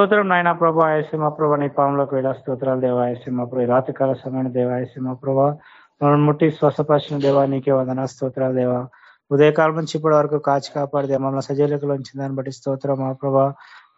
స్తోత్రం నాయన ప్రభా ఆయసింహ ప్రభా నీ పాములకు వేళ స్తోత్రాలు దేవాయసింహ ప్రభు రాత్రికాల సమయం దేవాయసింహ ప్రభా మనం ముట్టి స్వసపరిచిన దేవా నీకే వందన స్తోత్రాలు దేవా. ఉదయకాలం నుంచి ఇప్పటి వరకు కాచి కాపాడితే మమ్మల్ని సజీలకులు ఉంచిన దాన్ని బట్టి స్తోత్రం మా ప్రభా.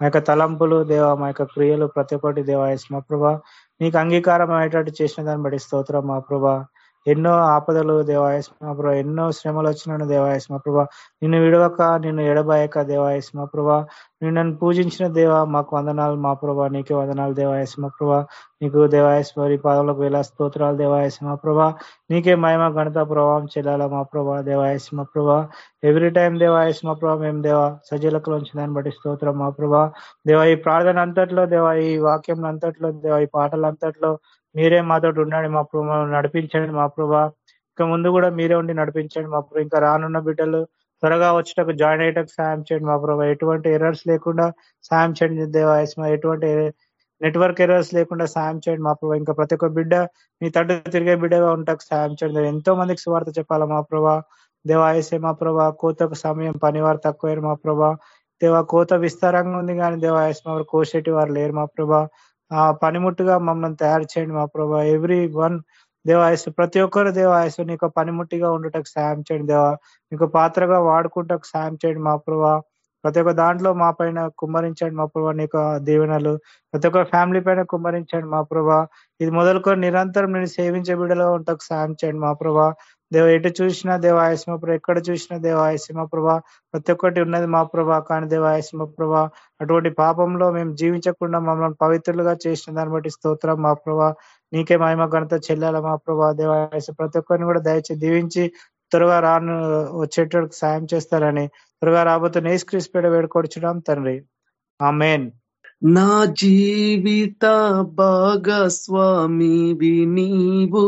మా యొక్క తలంపులు దేవ మా యొక్క క్రియలు ప్రతి ఒక్కటి దేవాయస్మ ప్రభా. నీకు అంగీకారం అయ్యేటట్టు చేసిన దాన్ని బట్టి స్తోత్రం మా ప్రభా. ఎన్నో ఆపదలు దేవాయస్మ ప్రభా ఎన్నో శ్రమలు వచ్చిన దేవాయస్మ ప్రభా. నిన్ను విడవక నిన్ను ఎడబాయక దేవాయస్మ ప్రభా. నేను నన్ను పూజించిన దేవ మాకు వందనాలు మా ప్రభా నీకే వందనాలు దేవాయస్మ ప్రభా. నీకు దేవాయస్మరి పాదములకు వేల స్తోత్రాలు దేవాయస్మ ప్రభా. నీకే మహిమ గణత ప్రభావం చెల్లాల మా ప్రభా దేవాయస్మ ప్రభా. ఎవ్రీ టైం దేవాయస్మ ప్రభా మేము దేవ సజీలకు దాన్ని బట్టి స్తోత్రం మా ప్రభా. దేవ ఈ ప్రార్థన అంతట్లో దేవ ఈ వాక్యం అంతట్లో దేవ ఈ పాటలు అంతట్లో మీరే మాతో ఉండండి మా ప్రభా నడిపించండి మా ప్రభా. ఇంకా ముందు కూడా మీరే ఉండి నడిపించండి మా ప్రభు. ఇంకా రానున్న బిడ్డలు త్వరగా వచ్చేటకు జాయిన్ అయ్యేటకు సాయం చేయండి మా ప్రభా. ఎటువంటి ఎర్రర్స్ లేకుండా సాయం చేయండి దేవాయస్మ ఎటువంటి నెట్వర్క్ ఎర్రర్స్ లేకుండా సాయం చేయండి మా ప్రభా. ఇంకా ప్రతి ఒక్క బిడ్డ మీ తట్టు తిరిగే బిడ్డగా ఉంటాకు సాయం చేయండి ఎంతో మందికి సువార్త చెప్పాలా మా ప్రభా. దేవాయసే మా ప్రభా. కోతకు సమయం పనివారు తక్కువ మా ప్రభా. దేవా కోత విస్తారంగా ఉంది కానీ దేవాయస్మ కోసేటి వారు లేరు మా ప్రభా. ఆ పనిముట్టుగా మమ్మల్ని తయారు చేయండి మా ప్రభా. ఎవ్రీ వన్ దేవాయసు ప్రతి ఒక్కరు దేవాయసు నీకు పనిముట్టిగా ఉండటకు సాయం చేయండి దేవా. నీకు పాత్రగా వాడుకుంటకు సాయం చేయండి మా ప్రభా. ప్రతి ఒక్క దాంట్లో మా పైన కుమ్మరించండి మా ప్రభా నీకు దీవెనలు. ప్రతి ఒక్క ఫ్యామిలీ పైన కుమ్మరించండి మా ప్రభా. ఇది మొదలుకొని నిరంతరం నేను సేవించే బిడ్డలో ఉంటకు సాయం చేయండి మా ప్రభా. దేవ ఎటు చూసినా దేవాయసింహ ప్రభా ఎక్కడ చూసినా దేవాయసింహ ప్రభా ప్రతి ఒక్కటి ఉన్నది మా ప్రభా కానీ దేవాయసింహ ప్రభా అటువంటి పాపంలో మేము జీవించకుండా మమ్మల్ని పవిత్రులుగా చేసిన దాన్ని బట్టి స్తోత్రం మా ప్రభా. నీకే మహిమ ఘనత చెల్లాల మా ప్రభా. దేవాయస ప్రతి ఒక్కరిని కూడా దయచేసి దీవించి త్వరగా రాను వచ్చేటకు సాయం చేస్తారని త్వరగా రాబోతున్న నేస్క్రీస్పేట వేడుకొచ్చున్నాం తండ్రి. ఆ మెయిన్ నా జీవిత భాగస్వామి నీవు.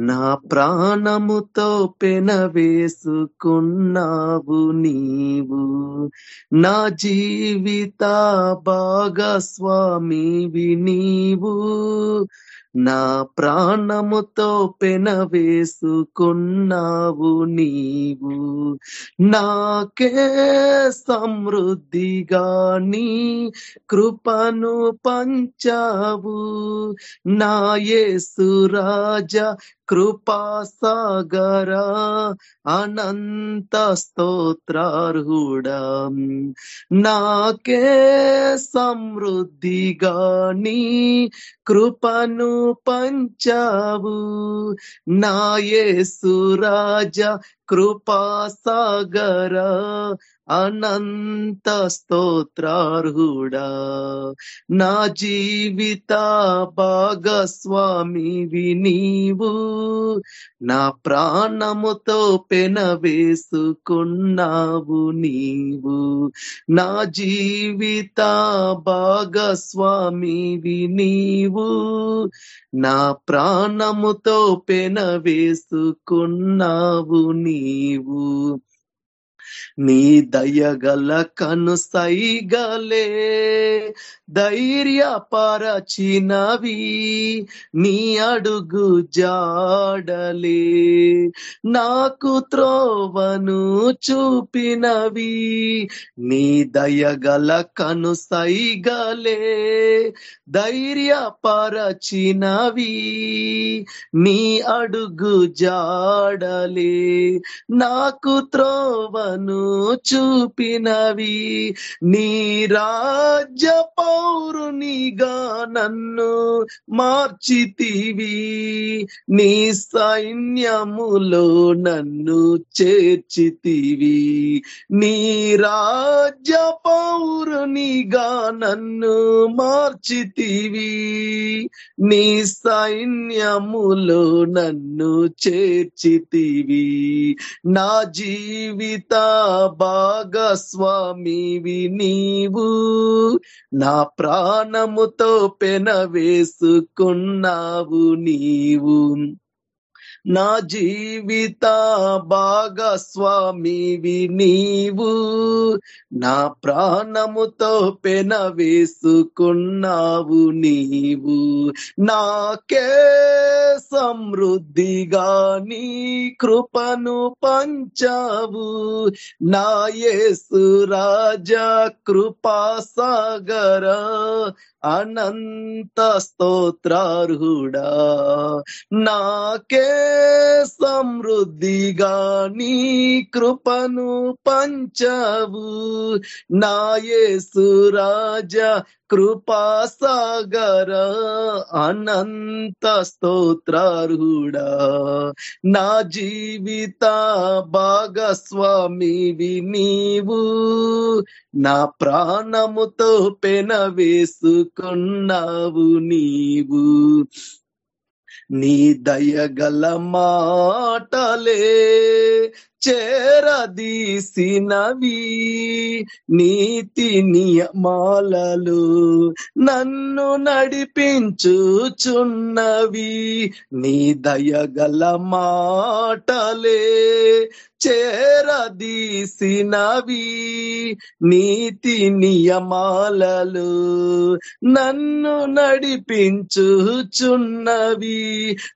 నా ప్రాణముతో పెన వేసుకున్నావు నీవు. నా జీవిత భాగస్వామివి నీవు. నా ప్రాణముతో పెన వేసుకున్నావు నీవు. నాకే సమృద్ధిగా నీ కృపను పంచావు. నా యేసు కృపాసాగరా అనంత స్తోత్రార్హుడా. నాకే సమృద్ధిగా నీ కృపను పంచావు. నాయేసు రాజా కృపాసాగర అనంత స్తోత్రార్హుడా. నా జీవిత భాగస్వామివి నీవు. నా ప్రాణముతో పెన వేసుకున్నావు నీవు. నా జీవిత భాగస్వామివి నీవు. నా ప్రాణముతో పెనవేసుకున్నావు నీ నీవు నీ దయగల కను సైగలే ధైర్యపరచినవి నీ అడుగు జాడలే. నాకు త్రోవను చూపినవి నీ దయగల కను సైగలే ధైర్యపరచినవి నీ అడుగు జాడలే. నాకు త్రోవను చూపినవి నీ రాజ్య పౌరునిగా నన్ను మార్చితివి. నీ సైన్యములో నన్ను చేర్చితివి. నీ రాజ్య పౌరునిగా నన్ను మార్చితివి. నీ సైన్యములో నన్ను చేర్చితివి. నా జీవిత భాగస్వామివి నీవు నా ప్రాణముతో పెన వేసుకున్నావు నీవు. నా జీవిత భాగస్వామివి నీవు. నా ప్రాణముతో పెన వేసుకున్నావు నీవు. నాకే సమృద్ధిగా నీ కృపను పంచావు. నా యేసు రాజా కృపా అనంత స్తోత్రార్హుడా నాకే సమృద్ధిగా నీ కృపను పంచవు. నాయసు రాజా కృపాసాగర అనంత స్తోత్రారుడా నా జీవిత భాగస్వామివి నీవు. నా ప్రాణముతో పెన వేసుకున్నావు నీవు. నీ దయగల మాటలే చేరదీసినవి నీతి నియమాలలు నన్ను నడిపించుచున్నవి నీ దయగల మాటలే చేరదీసినవి నీతి నియమాలలు నన్ను నడిపించుచున్నవి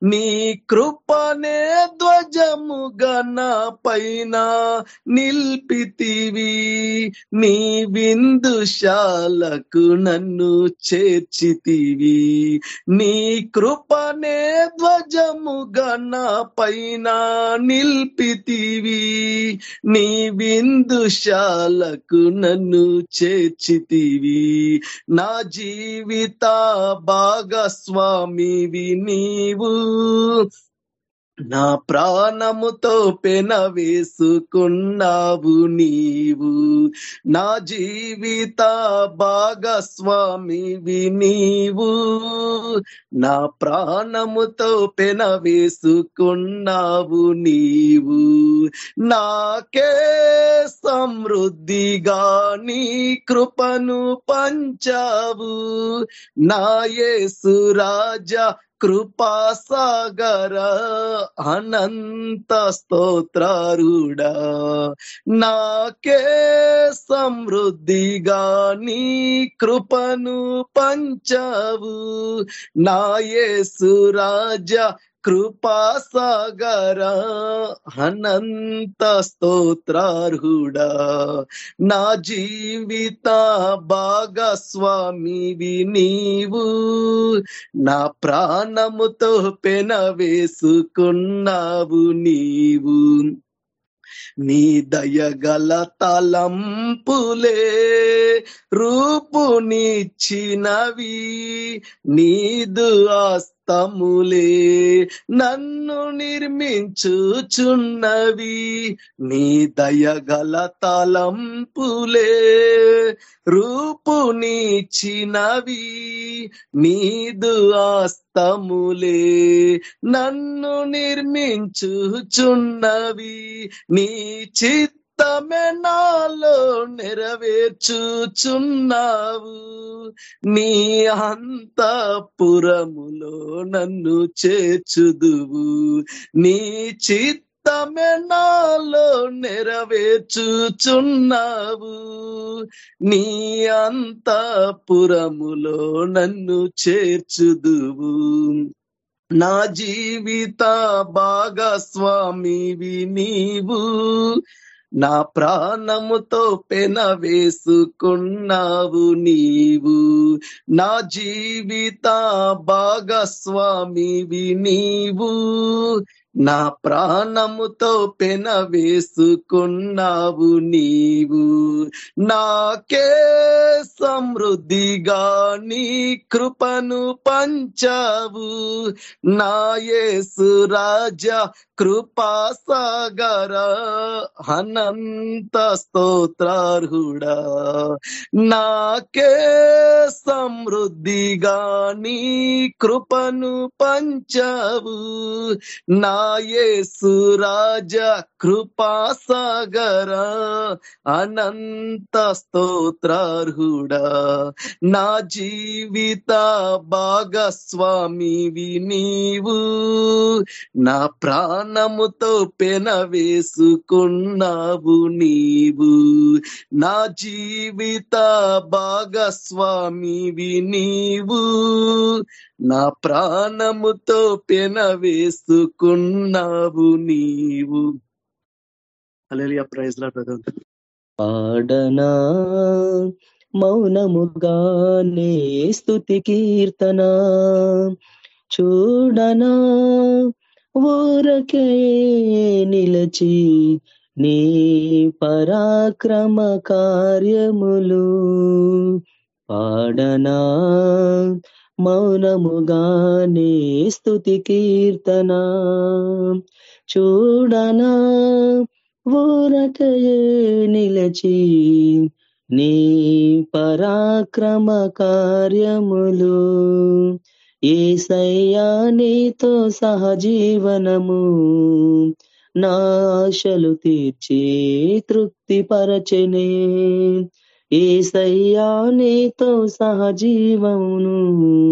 నీ కృపనే ధ్వజముగా నా పైన నిల్పితివి. నీ విందుశాలకు నన్ను చేర్చితివి. నీ కృపనే ధ్వజముగా నా పైన నిల్పితివి. నీ విందుశాలకు నన్ను చేర్చితివి. నా జీవిత భాగస్వామివి నీవు. నా ప్రాణముతో పెన వేసుకున్నావు నీవు. నా జీవిత భాగస్వామివి నీవు. నా ప్రాణముతో పెన వేసుకున్నావు నీవు. నాకే సమృద్ధిగా నీ కృపను పంచావు. నా యేసు రాజా కృపాసాగర అనంత స్తోత్రారుడా. నాకే సమృద్ధిగా నీ కృపను పంచవు. నాయసు రాజా కృపాసాగర అనంత స్తోత్రార్హుడా. నా జీవిత భాగస్వామివి నీవు. నా ప్రాణముతో పెన వేసుకున్నావు నీవు. నీ దయగల తలంపులే రూపునిచ్చినవి. నీదు ఆస్తములే నన్ను నిర్మించుచున్నవి నీ దయగల తలంపులే. రూపునిచ్చినవి నీదు ఆస్తములే. నన్ను నిర్మించుచున్నవి నీ చిత్తమే నాలో నెరవేర్చుచున్నావు. నీ అంతపురములో నన్ను చేర్చుదువు. నీ చిత్తమే నాలో నెరవేర్చుచున్నావు. నీ అంతపురములో నన్ను చేర్చుదువు. నా జీవిత భాగస్వామివి నీవు. నా ప్రాణముతో పెన వేసుకున్నావు నీవు. నా జీవిత భాగస్వామివి నీవు. నా ప్రాణముతో పెన వేసుకున్నావు నీవు. నాకే సమృద్ధిగా నీ కృపను పంచావు. నాయసు రాజా కృపా సాగర అనంత స్తోత్రార్హుడా. నాకే సమృద్ధిగా నీ కృపను పంచావు. నా నాయసు రాజ కృపాసాగర అనంత స్తోత్రార్హుడా. నా జీవిత భాగస్వామివి నీవు నా ప్రాణముతో పెన వేసుకున్నావు నీవు. నా జీవిత భాగస్వామివి నీవు నా ప్రాణముతో పెన వేసుకున్నావు నీవు. అలెలియా ప్రైజ్ లా పాడనా మౌనముగానే స్థుతి కీర్తన. చూడనా ఊరకే నిలచి నీ పరాక్రమ కార్యములు. పాడనా మౌనముగానే స్థుతి కీర్తన. చూడనా ఊరటయే నిలచి నీ పరాక్రమ కార్యములు ఏసయ్యా నీతో సహజీవనము నాశలు తీర్చి తృప్తి పరచనే ఏసయ్యా నీతో సహజీవమును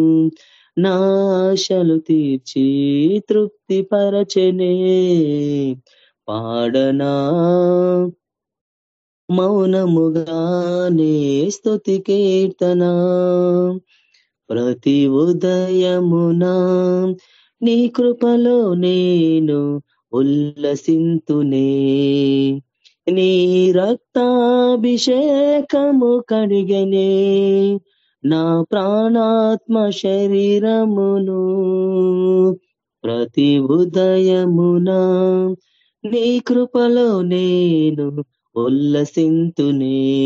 నాశలు తీర్చి తృప్తి పరచనే పాడనా మౌనముగానే స్థుతి కీర్తన. ప్రతి ఉదయమునా నీ కృపలో నేను ఉల్లసింతునే. నీ రక్తాభిషేకము కడిగనే నా ప్రాణాత్మ శరీరమును ప్రతి ఉదయమున నీ కృపలో నేను ఉల్లసింతునే.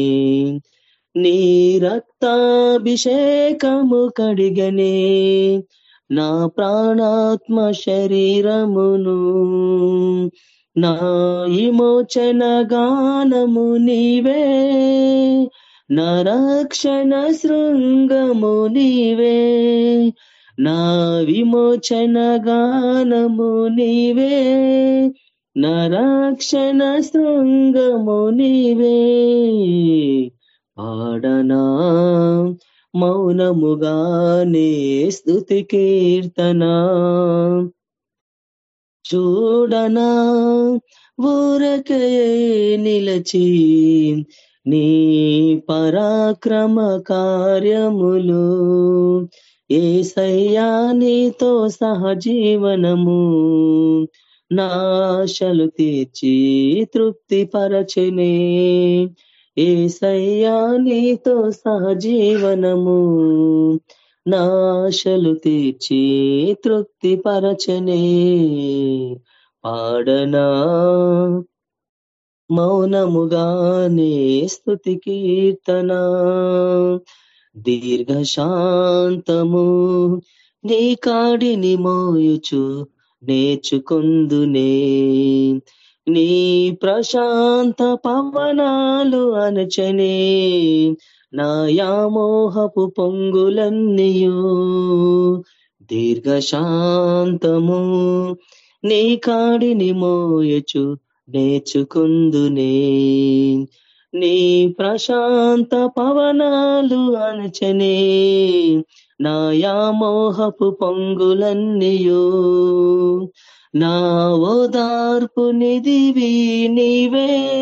నీ రక్తాభిషేకము కడిగనే నా ప్రాణాత్మ శరీరమును నా విమోచన గానము నీవే నా రక్షణ శృంగము నీవే నా విమోచన గానము నీవే నా రక్షణ శృంగము నీవే. పాడనా మౌనముగానే స్థుతి కీర్తనా చూడనా? ఊరకయే నిలచి నీ పరాక్రమ కార్యములు. ఏసయ్యా నీతో సహజీవనము. నాశలు తీర్చి తృప్తి పరచనే ఏసయ్యా నీతో సహజీవనము. నాశలు తీర్చి తృప్తి పరచనే. పాడనా? మౌనముగానే స్థుతి కీర్తన. దీర్ఘశాంతము నీ కాడిని మోయుచు నేర్చుకొందునే. నీ ప్రశాంత పవనాలు అనచనే నా యామోహపు పొంగులన్నీయు. దీర్ఘశాంతము నీ కాడిని మోయచు నేర్చుకుందునే నీ. ప్రశాంత పవనాలు అనచనే నా యామోహపు పొంగులన్నీయు. నా ఓదార్పు నిధివి నీవే.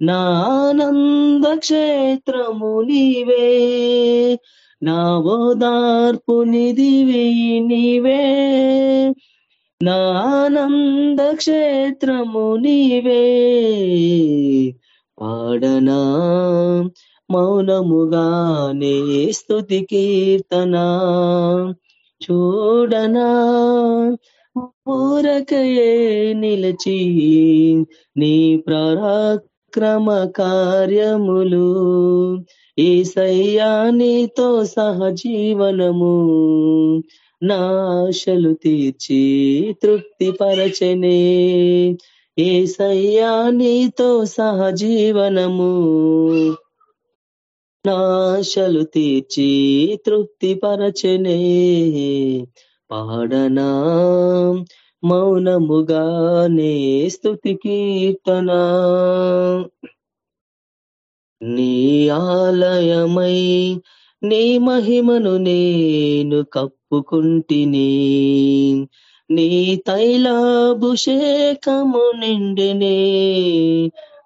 నానంద క్షేత్రము నీవే నా ఓదార్పు నిధివి నీవే. నా క్షేత్రము నీవే పాడనా మౌనముగానే స్థుతి కీర్తనా. చూడనా ఊరకయే నిలచి నీ పరాక్రమ కార్యములు. ఈసయ్యా నీతో సహజీవనము. నాశలు తీర్చి తృప్తి పరచనే ఏసయ్యా నీతో సహజీవనము. నాశలు తీర్చి తృప్తి పరచనే పాడనా మౌనముగానే స్తుతి కీర్తన. నీ ఆలయమై నీ మహిమను నేను కప్పుకుంటిని. నీ తైలాభిషేకము నిండినే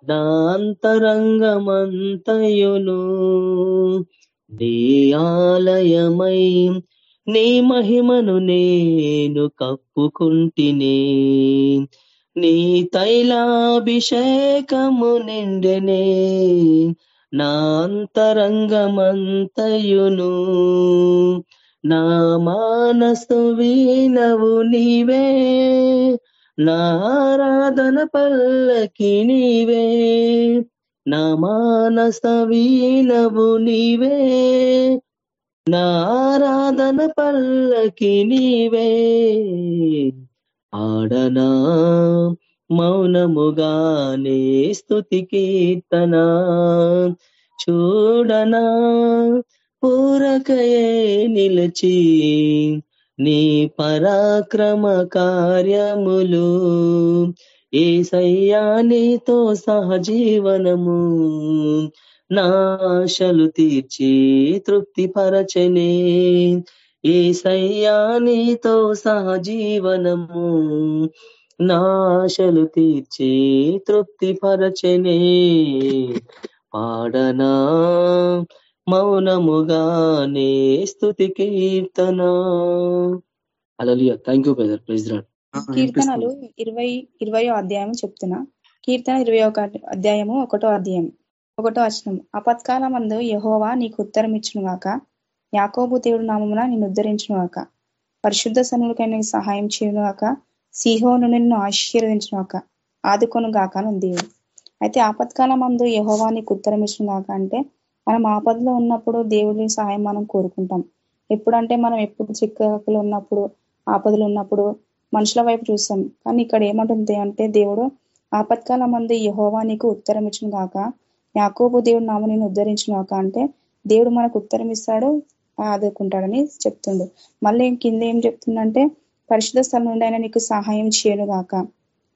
దాంతరంగమంతయును. నీ ఆలయమై నీ మహిమను నేను కప్పుకుంటినే. నీ తైలాభిషేకము నిండెనే. నా అంతరంగమంతయును. నా మానసు వీణవు నీవే. నారాధన పల్లకి నీవే. నా మానస వీణవు నీవే. నారాధన పల్లకి నీవే. ఆడనా మౌనముగానే స్థుతి కీర్తన. చూడనా పూరకయే నిలిచి నీ పరాక్రమ కార్యములు. ఏ సయ్యానితో సహజీవనము. నాశలు తీర్చి తృప్తిపరచనే. ఏ సయ్యానితో సహజీవనము నాశలు తీర్చి తృప్తిపరచనే. పాడనా మౌనముగానే స్థుతి కీర్తన. అలలియ థ్యాంక్ యూ బ్రదర్ ప్లీజ్ రాడ్ కీర్తనలు ఇరవై ఇరవయో అధ్యాయం చెప్తున్నా. కీర్తన ఇరవై ఒక అధ్యాయము ఒకటో అధ్యాయం. ఒకటో వచనం అపత్కాల మందు యహోవా నీకు ఉత్తరం ఇచ్చును గాక యాకోబు దేవుడు నామమున నిన్ను ఉద్ధరించును గాక పరిశుద్ధ నీకు సహాయం చేయను గాక సిహోను నిన్ను ఆశీర్వదించును గాక ఆదుకొను గాక అని దేవుడు. అయితే ఆపత్కాల మందు యహోవా నీకు ఉత్తరం ఇచ్చును గాక అంటే మనం ఆపదలో ఉన్నప్పుడు దేవుడి సహాయం మనం కోరుకుంటాం. ఎప్పుడంటే మనం ఎప్పుడు చిక్కలు ఉన్నప్పుడు ఆపదలు ఉన్నప్పుడు మనుషుల వైపు చూస్తాం. కానీ ఇక్కడ ఏమంటుంది అంటే దేవుడు ఆపత్కాల మంది యహోవా నీకు ఉత్తరం ఇచ్చిన కాక యాకోబు దేవుడు నామ నేను ఉద్ధరించిన అంటే దేవుడు మనకు ఉత్తరం ఇస్తాడు ఆదుకుంటాడని చెప్తుండు. మళ్ళీ కింద ఏం చెప్తుందంటే పరిశుద్ధ స్థలం నుండి ఆయన నీకు సహాయం చేయను గాక.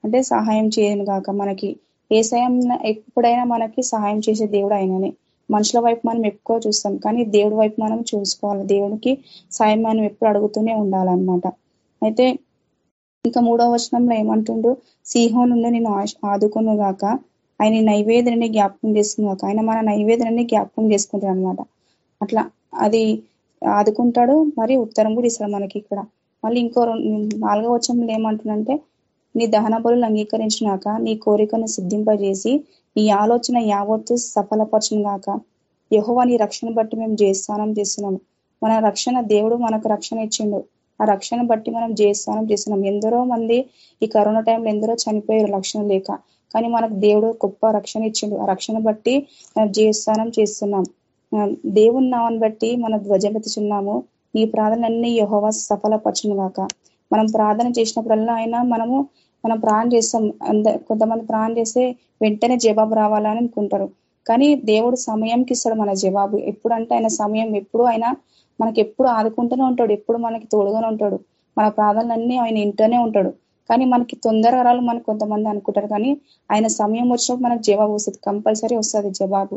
అంటే సహాయం చేయను గాక. మనకి ఏ సహాయం ఎప్పుడైనా మనకి సహాయం చేసే దేవుడు ఆయననే మనుషుల వైపు మనం ఎక్కువ చూస్తాం కానీ దేవుడి వైపు మనం చూసుకోవాలి. దేవుడికి సాయం మనం ఎప్పుడు అడుగుతూనే ఉండాలన్నమాట. అయితే ఇంకా మూడవ వచనంలో ఏమంటుండు? సింహం నుండి నేను ఆదుకును గాక. ఆయన నైవేదనని జ్ఞాపకం చేసుకున్నాక ఆయన మన నైవేదనని జ్ఞాపకం చేసుకుంటాడు అనమాట అట్లా అది ఆదుకుంటాడు. మరి ఉత్తరం కూడా ఇస్తాడు మనకి ఇక్కడ. మళ్ళీ ఇంకో నాలుగో వచనంలో ఏమంటుందంటే నీ దహన బలు అంగీకరించినాక నీ కోరికను సిద్ధింపజేసి నీ ఆలోచన యావత్తు సఫలపరచును యహోవా నీ రక్షణ బట్టి మేము జయస్థానం చేస్తున్నాము. మన రక్షణ దేవుడు మనకు రక్షణ ఇచ్చిండు. ఆ రక్షణ బట్టి మనం జయస్థానం చేస్తున్నాం. ఎందరో మంది ఈ కరోనా టైంలో ఎందరో చనిపోయారు రక్షణ లేక. కానీ మనకు దేవుడు గొప్ప రక్షణ ఇచ్చిండు. ఆ రక్షణ బట్టి మనం జీవస్థానం చేస్తున్నాం. దేవుని నామని బట్టి మన ధ్వజమెత్తుచున్నాము ఈ ప్రార్థనలన్నీ యహోవా సఫలపరచును గాక మనం ప్రార్థన చేసినప్పుడల్లా అయినా మనము మనం ప్రాణం చేస్తాం. అంద కొంతమంది ప్రాణం చేస్తే వెంటనే జవాబు రావాలని అనుకుంటారు. కానీ దేవుడు సమయంకి ఇస్తాడు మన జవాబు. ఎప్పుడంటే ఆయన సమయం ఎప్పుడు ఆయన మనకి ఎప్పుడు ఆదుకుంటూనే ఉంటాడు. ఎప్పుడు మనకి తోడుగానే ఉంటాడు. మన ప్రార్థనలన్నీ ఆయన ఇంటనే ఉంటాడు. కానీ మనకి తొందరగా రాలు మనకు కొంతమంది అనుకుంటారు కానీ ఆయన సమయం వచ్చినప్పుడు మనకు జవాబు వస్తుంది కంపల్సరీ వస్తుంది జవాబు.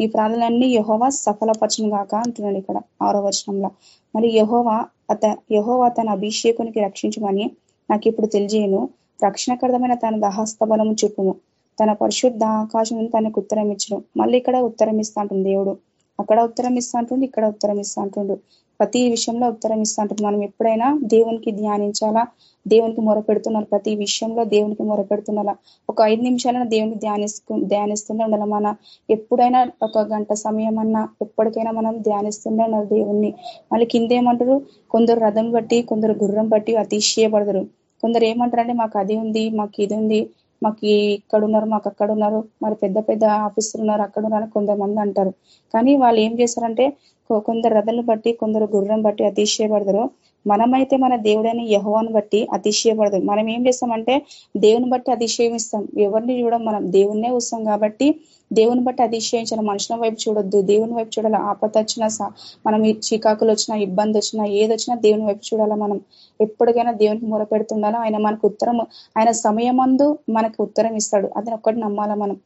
ఈ ప్రార్థనలన్నీ యహోవా సఫలపరచను కాక అంటున్నాడు ఇక్కడ ఆరో వచనంలో. మరి యహోవా అత యహోవా తన అభిషేకునికి రక్షించమని నాకు ఇప్పుడు తెలియజేయను. రక్షణకరమైన తన దహస్త బలము చెప్పుము తన పరిశుద్ధ ఆకాశం తనకు ఉత్తరం ఇచ్చడం మళ్ళీ ఇక్కడ ఉత్తరం ఇస్తా అంటుంది దేవుడు. అక్కడ ఉత్తరం ఇస్తా అంటుండు ఇక్కడ ఉత్తరం ఇస్తా అంటుండు. ప్రతి విషయంలో ఉత్తరం ఇస్తా మనం ఎప్పుడైనా దేవునికి ధ్యానించాలా? దేవునికి మొరపెడుతున్నారు ప్రతి విషయంలో దేవునికి మొరపెడుతున్నారా ఒక ఐదు నిమిషాలైనా దేవునికి ధ్యానిస్తూ ధ్యానిస్తూనే ఉండాలి మన? ఎప్పుడైనా ఒక గంట సమయం అన్నా ఎప్పటికైనా మనం ధ్యానిస్తూనే ఉండాలి దేవుణ్ణి. మళ్ళీ కిందేమంటారు? కొందరు రథం బట్టి కొందరు గుర్రం బట్టి అతిశయపడతారు. కొందరు ఏమంటారంటే మాకు అది ఉంది మాకు ఇది ఉంది. మాకు ఇక్కడ ఉన్నారు మాకు అక్కడ ఉన్నారు మరి పెద్ద పెద్ద ఆఫీసులు ఉన్నారు అక్కడ ఉన్నారు కొంతమంది అంటారు. కానీ వాళ్ళు ఏం చేస్తారంటే కొందరు రథలను బట్టి కొందరు గుర్రం బట్టి అతిశయపడతారు. మనమైతే మన దేవుడని యహోవాను బట్టి అతిశయపడదు మనం ఏం చేస్తామంటే దేవుని బట్టి అతిశయం ఇస్తాం. ఎవరిని చూడడం మనం దేవుణ్ణే వస్తాం కాబట్టి దేవుని బట్టి అతిశయించాలి మనుషుల వైపు చూడొద్దు. దేవుని వైపు చూడాలి. ఆపత వచ్చినా మనం చికాకులు వచ్చినా ఇబ్బంది వచ్చినా ఏది వచ్చినా దేవుని వైపు చూడాలా మనం. ఎప్పటికైనా దేవునికి మొరపెడుతుండాలా ఆయన మనకు ఉత్తరం ఆయన సమయమందు మనకు ఉత్తరం ఇస్తాడు. అతను ఒక్కటి నమ్మాలా మనం?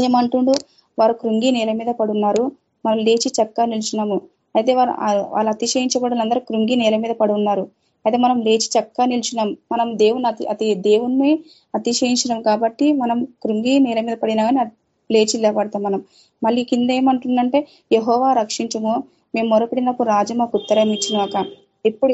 ఏమంటుండు వారు కృంగి నేల మీద పడున్నారు. మనం లేచి చక్కగా నిలిచినాము అయితే వారు వాళ్ళు అతిశయించబడిన అందరూ కృంగి నేల మీద పడి ఉన్నారు అయితే మనం లేచి చక్కగా నిలిచినాం మనం దేవుని అతి అతి దేవుణ్ణి అతిశయించినాం కాబట్టి మనం కృంగి నేల మీద పడినా కానీ లేచి లేబడతాం మనం. మళ్ళీ కింద ఏమంటుందంటే యహోవా రక్షించము మేము మొరపెడినప్పుడు రాజు మాకు ఉత్తరం ఇచ్చినాక. ఎప్పుడు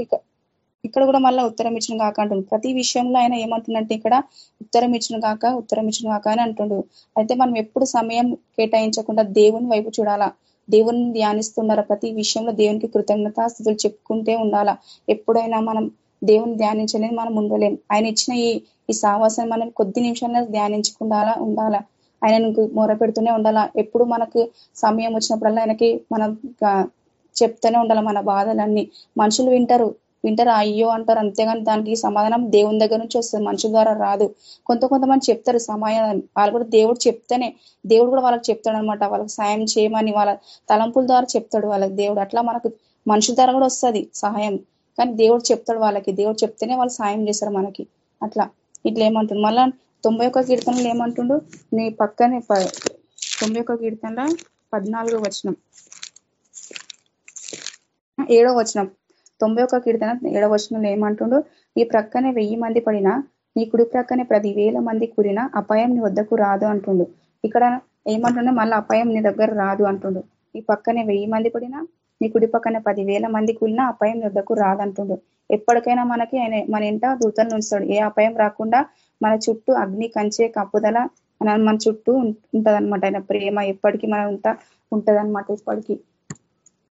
ఇక్కడ కూడా మళ్ళీ ఉత్తరం ఇచ్చిన కాక అంటుండు. ప్రతి విషయంలో ఆయన ఏమంటుందంటే ఇక్కడ ఉత్తరం ఇచ్చిన కాక ఉత్తరం ఇచ్చిన కాక అని అంటుండు. అయితే మనం ఎప్పుడు సమయం కేటాయించకుండా దేవుని వైపు చూడాలా? దేవుని ధ్యానిస్తున్నారా? ప్రతి విషయంలో దేవునికి కృతజ్ఞత స్థితులు చెప్పుకుంటే ఉండాలా? ఎప్పుడైనా మనం దేవుని ధ్యానించలేదు మనం ఉండలేం. ఆయన ఇచ్చిన ఈ ఈ సావాసాన్ని మనం కొద్ది నిమిషాల్లో ధ్యానించకుండా ఉండాలా? ఆయనకు మొర పెడుతూనే ఉండాలా? ఎప్పుడు మనకు సమయం వచ్చినప్పుడల్లా ఆయనకి మనం చెప్తూనే ఉండాలి మన బాధలన్నీ? మనుషులు వింటారు. వింటారు అయ్యో అంటారు. అంతేగాని దానికి సమాధానం దేవుని దగ్గర నుంచి వస్తుంది. మనుషుల ద్వారా రాదు. కొంత కొంతమంది చెప్తారు సమాధానం. వాళ్ళు కూడా దేవుడు చెప్తేనే దేవుడు కూడా వాళ్ళకి చెప్తాడు అనమాట వాళ్ళకి సాయం చేయమని వాళ్ళ తలంపుల ద్వారా చెప్తాడు వాళ్ళకి దేవుడు. అట్లా మనకు మనుషుల ద్వారా కూడా వస్తుంది సహాయం. కానీ దేవుడు చెప్తాడు వాళ్ళకి. దేవుడు చెప్తేనే వాళ్ళు సాయం చేస్తారు మనకి. అట్లా. ఇట్లా ఏమంటుంది మళ్ళా తొంభై ఒక కీర్తనలు ఏమంటుండో? నీ పక్కనే తొంభై ఒక్క కీర్తనల పద్నాలుగో వచనం. ఏడో వచనం. తొంభై ఒక్క కీర్తన ఏడో వచనంలో ఏమంటుండో? ఈ ప్రక్కనే వెయ్యి మంది పడినా నీ కుడి ప్రక్కనే పది వేల మంది కూరిన అపాయం నీ వద్దకు రాదు అంటుండు. ఇక్కడ ఏమంటుండే? మళ్ళీ అపాయం నీ దగ్గర రాదు అంటుండు. ఈ పక్కనే వెయ్యి మంది పడినా నీ కుడి పక్కన పదివేల మంది కూలినా అపాయం నీ వద్దకు రాదంటుండు ఎప్పటికైనా మనకి ఆయన మన ఇంట దూతలు ఉంచుతాడు. ఏ అపాయం రాకుండా మన చుట్టూ అగ్ని కంచే కప్పుదల మన చుట్టూ ఉంటదనమాట ఆయన ప్రేమ ఎప్పటికీ మన ఉంటా ఉంటదనమాట ఎప్పటికీ.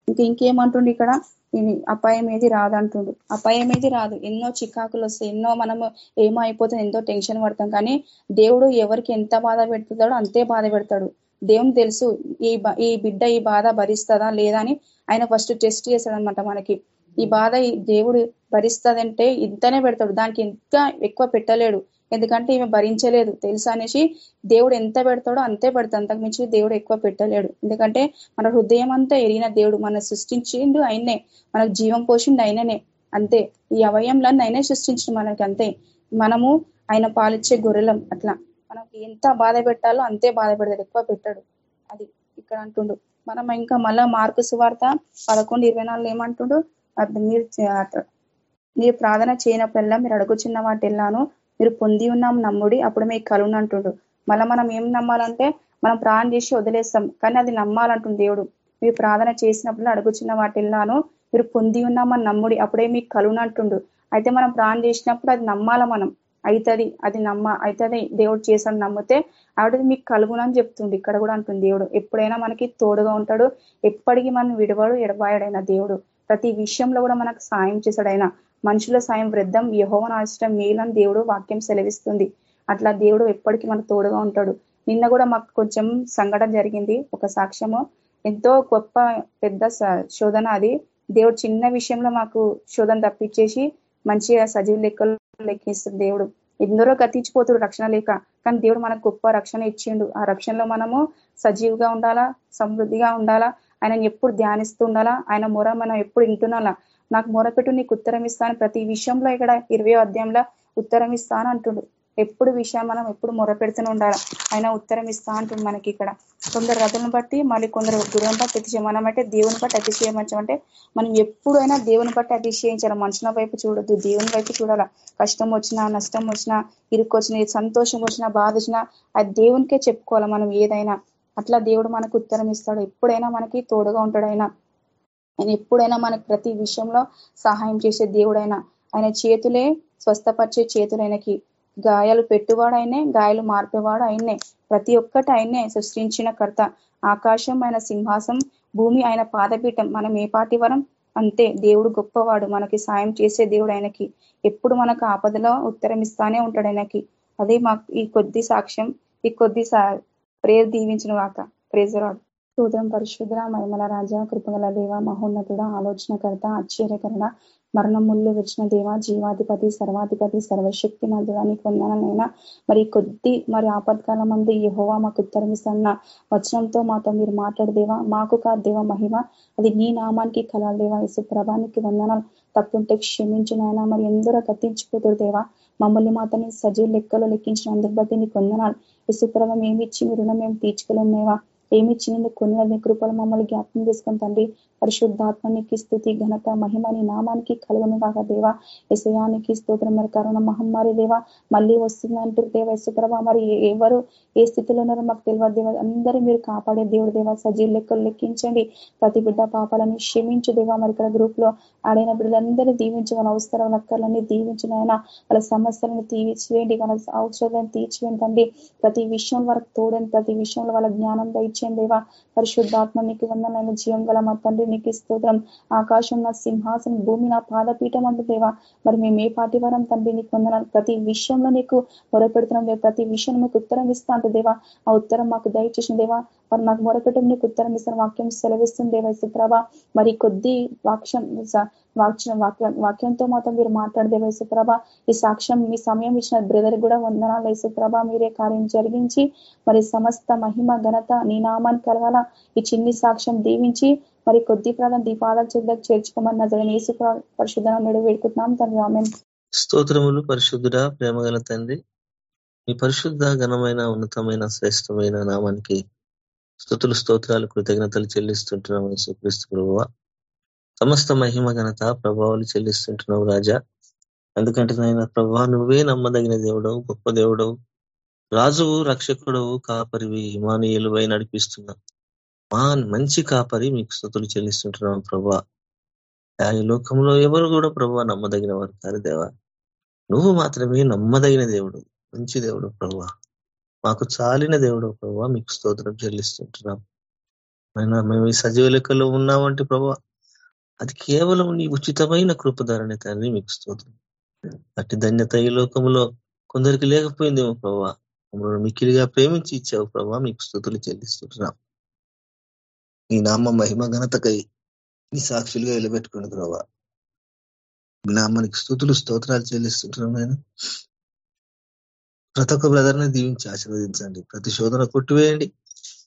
ఇంకా ఇంకేమంటుండు ఇక్కడ? అపాయం ఏది రాదంటుండు. అపాయం ఏది రాదు. ఎన్నో చికాకులు వస్తాయి. ఎన్నో మనము ఏమో అయిపోతుంది ఎంతో టెన్షన్ పడతాం. కానీ దేవుడు ఎవరికి ఎంత బాధ పెడుతుందో అంతే బాధ పెడతాడు. దేవుని తెలుసు ఈ ఈ బిడ్డ ఈ బాధ భరిస్తుందా లేదా అని ఆయన ఫస్ట్ టెస్ట్ చేస్తాడనమాట మనకి. ఈ బాధ దేవుడు భరిస్తుందంటే ఇంతనే పెడతాడు. దానికి ఇంకా ఎక్కువ పెట్టలేడు. ఎందుకంటే ఈమె భరించలేదు. తెలుసా అనేసి దేవుడు ఎంత పెడతాడో అంతే పెడతాడు. అంతకు మించి దేవుడు ఎక్కువ పెట్టలేడు. ఎందుకంటే మన హృదయం అంతా ఎరిగిన దేవుడు మన సృష్టించిండు ఆయనే. మనకు జీవం పోషిండు ఆయననే. అంతే. ఈ అవయంలన్నీ ఆయనే సృష్టించిండు మనకి అంతే. మనము ఆయన పాలిచ్చే గొర్రెలం అట్లా. మనకి ఎంత బాధ పెట్టాలో అంతే బాధ పెడతాడు. ఎక్కువ పెట్టాడు. అది ఇక్కడ అంటుండు. మనం ఇంకా మళ్ళా మార్కు సువార్త పదకొండు ఇరవై నాలుగు ఏమంటుండు? మీరు మీరు ప్రార్థన చేయనప్పుడల్లా మీరు అడుగుచున్న వాటి వెళ్ళాను మీరు పొంది ఉన్నాం నమ్ముడి అప్పుడు మీకు కలుగును అంటుండు. మళ్ళీ మనం ఏం నమ్మాలంటే మనం ప్రాణం చేసి వదిలేస్తాం. కానీ అది నమ్మాలంటుంది దేవుడు. మీరు ప్రార్థన చేసినప్పుడు అడుగుచున్న వాటిల్లాను మీరు పొంది ఉన్నామని నమ్ముడి అప్పుడే మీకు కలుగును అంటుండు. అయితే మనం ప్రాణం చేసినప్పుడు అది నమ్మాల మనం? అవుతుంది అది నమ్మ అవుతుంది దేవుడు చేసాడు నమ్మితే ఆవిడది మీకు కలుగునని చెప్తుంది ఇక్కడ కూడా అంటుంది దేవుడు. ఎప్పుడైనా మనకి తోడుగా ఉంటాడు. ఎప్పటికీ మనం విడవాడు ఎడబాయడైన దేవుడు. ప్రతి విషయంలో కూడా మనకు సాయం చేశాడైనా మనుషుల సాయం వృద్ధం యహోవన ఆశ్రయం మేలని దేవుడు వాక్యం సెలవిస్తుంది. అట్లా దేవుడు ఎప్పటికీ మనకు తోడుగా ఉంటాడు. నిన్న కూడా మాకు కొంచెం సంఘటన జరిగింది. ఒక సాక్ష్యము. ఎంతో గొప్ప పెద్ద శోధన అది. దేవుడు చిన్న విషయంలో మాకు శోధన తప్పించేసి మంచిగా సజీవ లెక్కలు లెక్కిస్తుంది దేవుడు. ఎందరో గతించిపోతుడు రక్షణ లేక. కానీ దేవుడు మనకు గొప్ప రక్షణ ఇచ్చిండు. ఆ రక్షణలో మనము సజీవుగా ఉండాలా? సమృద్ధిగా ఉండాలా? ఆయన ఎప్పుడు ధ్యానిస్తూ ఉండాలా? ఆయన మొర మనం ఎప్పుడు వింటున్నాలా? నాకు మొరపెట్టు నీకు ఉత్తరం ఇస్తాను. ప్రతి విషయంలో ఇక్కడ ఇరవై అధ్యాయంలో ఉత్తరం ఇస్తాను అంటుండు. ఎప్పుడు విషయం మనం ఎప్పుడు మొరపెడుతూనే ఉండాలి. ఆయన ఉత్తరం ఇస్తా అంటుంది మనకి ఇక్కడ. కొందరు రథులను బట్టి మళ్ళీ కొందరు గురువుని బట్టి అతిశయం మనం అంటే దేవుని బట్టి అతిశయమంటే మనం ఎప్పుడైనా దేవుని బట్టి అతిశయించాలి. మనుషుల వైపు చూడొద్దు దేవుని వైపు చూడాల. కష్టం వచ్చినా నష్టం వచ్చినా ఇరుక్కొచ్చినా సంతోషం వచ్చినా బాధ వచ్చినా అది దేవునికే చెప్పుకోవాలి మనం ఏదైనా. అట్లా దేవుడు మనకు ఉత్తరం ఇస్తాడు. ఎప్పుడైనా మనకి తోడుగా ఉంటాడు ఆయన ఆయన ఎప్పుడైనా మనకు ప్రతి విషయంలో సహాయం చేసే దేవుడైనా ఆయన చేతులే స్వస్థపరిచే చేతులైనకి గాయాలు పెట్టువాడు ఆయనే గాయాలు మార్పేవాడు ఆయనే ప్రతి ఒక్కటి ఆయనే సృష్టించిన కర్త. ఆకాశం ఆయన సింహాసం భూమి ఆయన పాదపీఠం మనం ఏ పాటి వరం? అంతే దేవుడు గొప్పవాడు మనకి సాయం చేసే దేవుడు ఆయనకి ఎప్పుడు మనకు ఆపదలో ఉత్తరం ఇస్తానే ఉంటాడు ఆయనకి అదే మాకు ఈ కొద్ది సాక్ష్యం ఈ కొద్ది ప్రేర్ దీవించిన వాక ప్రేజరాడు స్తోత్రం పరిశుద్ర మహిమల రాజ కృపగల దేవ మహోన్నతుడ ఆలోచనకర్త ఆశ్చర్యకరణ మరణం ముళ్ళు విరిచిన దేవ జీవాధిపతి సర్వాధిపతి సర్వశక్తి మందుడానికి వందనైనా మరి కొద్ది మరి ఆపత్కాల మంది యహోవా మాకు ఉత్తరమిస్తున్న వచనంతో మాతో మీరు మాట్లాడదేవా మాకు కా దేవ మహిమ అది నీ నామానికి కలాలి దేవా ప్రభానికి వందనాలు తప్పుంటే క్షమించినైనా మరి ఎందరో కత్తించిపోతారు దేవా మమ్మల్ని మాతని సజీవ లెక్కలో లెక్కించినందుకు బట్టి నీకు వందనాలు యశుప్రభం మేమిచ్చి మీ రుణం మేము తీర్చుకోలేమేవా ఏమి ఇచ్చినందుకు కొన్ని కృపలు మమ్మల్ని జ్ఞాపకం చేసుకుని తండ్రి పరిశుద్ధాత్మనికి స్థుతి ఘనత మహిమని నామానికి కలుగును కాక దేవ. యశయానికి స్తోత్రం మరి కరోనా మహమ్మారి దేవా మళ్ళీ వస్తుందంటూ దేవ యశుప్రభ మరి ఎవరు ఏ స్థితిలో ఉన్నారో మాకు తెలియదు దేవ. అందరూ మీరు కాపాడే దేవుడు దేవ. సజీవ లెక్కలు లెక్కించండి. ప్రతి బిడ్డ పాపాలను క్షమించు దేవా. మరి ఇక్కడ గ్రూప్లో ఆడైన బిడ్డలందరూ దీవించి వాళ్ళ అవసరం లక్కర్లన్నీ దీవించిన ఆయన. వాళ్ళ సమస్యలను తీర్చివేయండి. వాళ్ళ అవసరాలను తీర్చివేయండి తండ్రి. ప్రతి విషయం వరకు తోడని ప్రతి విషయంలో వాళ్ళ జ్ఞానం దయచేయండి. దేవా పరిశుద్ధాత్మ నీకు వందనైన జీవం గల మా తండ్రి నీకు స్తోత్రం. ఆకాశం నా సింహాసనం భూమి నా పాదపీఠం అంటు దేవా. మరి మేము ఏ పాటి వారం తండ్రి నీకు వందనాలు? ప్రతి విషయంలో నీకు మొరపెడుతున్నాం. ప్రతి విషయం మీకు ఉత్తరం ఇస్తా అంటు దేవా. ఆ ఉత్తరం మాకు దయచేసిన దేవా. మరి మాకు మొరపెట్టడం నీకు ఉత్తరం ఇస్తున్న వాక్యం సెలవిస్తుంది. దేవా మరి కొద్ది వాక్యం వాక్యం వాక్యం వాక్యంతో మాత్రం మీరు మాట్లాడదే వైసుప్రభ ఈ సాక్ష్యం మీ సమయం ఇచ్చిన బ్రదర్ కూడా వందనాలు వేసుప్రభ మీరే కార్యం జరిగించి మరి సమస్త మహిమ ఘనత నీ నామాన్ని కలగాల. ఈ చిన్ని సాక్ష్యం దీవించి మరి కొద్ది ప్రాణం దీపాల చెద్దకు చేర్చుకోమని నజరని యేసు పరిశుద్ధ నడు వేడుకుంటున్నాం తండ్రి ఆమె స్తోత్రములు పరిశుద్ధుడ ప్రేమగల తండ్రి మీ పరిశుద్ధ ఘనమైన ఉన్నతమైన శ్రేష్టమైన నామానికి స్థుతులు స్తోత్రాలు కృతజ్ఞతలు చెల్లిస్తుంటున్నాం సుక్రీస్తు ప్రభువ. సమస్త మహిమ ఘనత ప్రభావాలు చెల్లిస్తుంటున్నావు రాజా. ఎందుకంటే నాయన ప్రభా నువ్వే నమ్మదగిన దేవుడవు గొప్ప దేవుడవు రాజువు రక్షకుడవు కాపరివి హిమానీయులువై నడిపిస్తున్నావు మా మంచి కాపరి మీకు స్థుతులు చెల్లిస్తుంటున్నాం ప్రభా. ఈ లోకంలో ఎవరు కూడా ప్రభా నమ్మదగిన వారు కాదు దేవా. నువ్వు మాత్రమే నమ్మదగిన దేవుడు మంచి దేవుడు ప్రభా. మాకు చాలిన దేవుడు ప్రభావ మీకు స్తోత్రం చెల్లిస్తుంటున్నాం. అయినా మేము ఈ సజీవ లెక్కలో ఉన్నామంటే ప్రభా అది కేవలం నీ ఉచితమైన కృపధారణ తండ్రి మీకు స్తోత్రం. అట్టి ధన్యత ఈ లోకంలో కొందరికి లేకపోయిందేమో ప్రభావ మమ్మల్ని మిక్కిలిగా ప్రేమించి ఇచ్చావు ప్రభావ మీకు స్థుతులు చెల్లిస్తుంటున్నాం. నీ నామ మహిమ ఘనతకై నీ సాక్షులుగా నిలబెట్టుకుని ప్రభా. మీ నామానికి స్థుతులు స్తోత్రాలు చెల్లిస్తుంటున్నాం నేను ప్రతి ఒక్క బ్రదర్ని దీవించి ఆశీర్వదించండి. ప్రతి శోధన కొట్టివేయండి.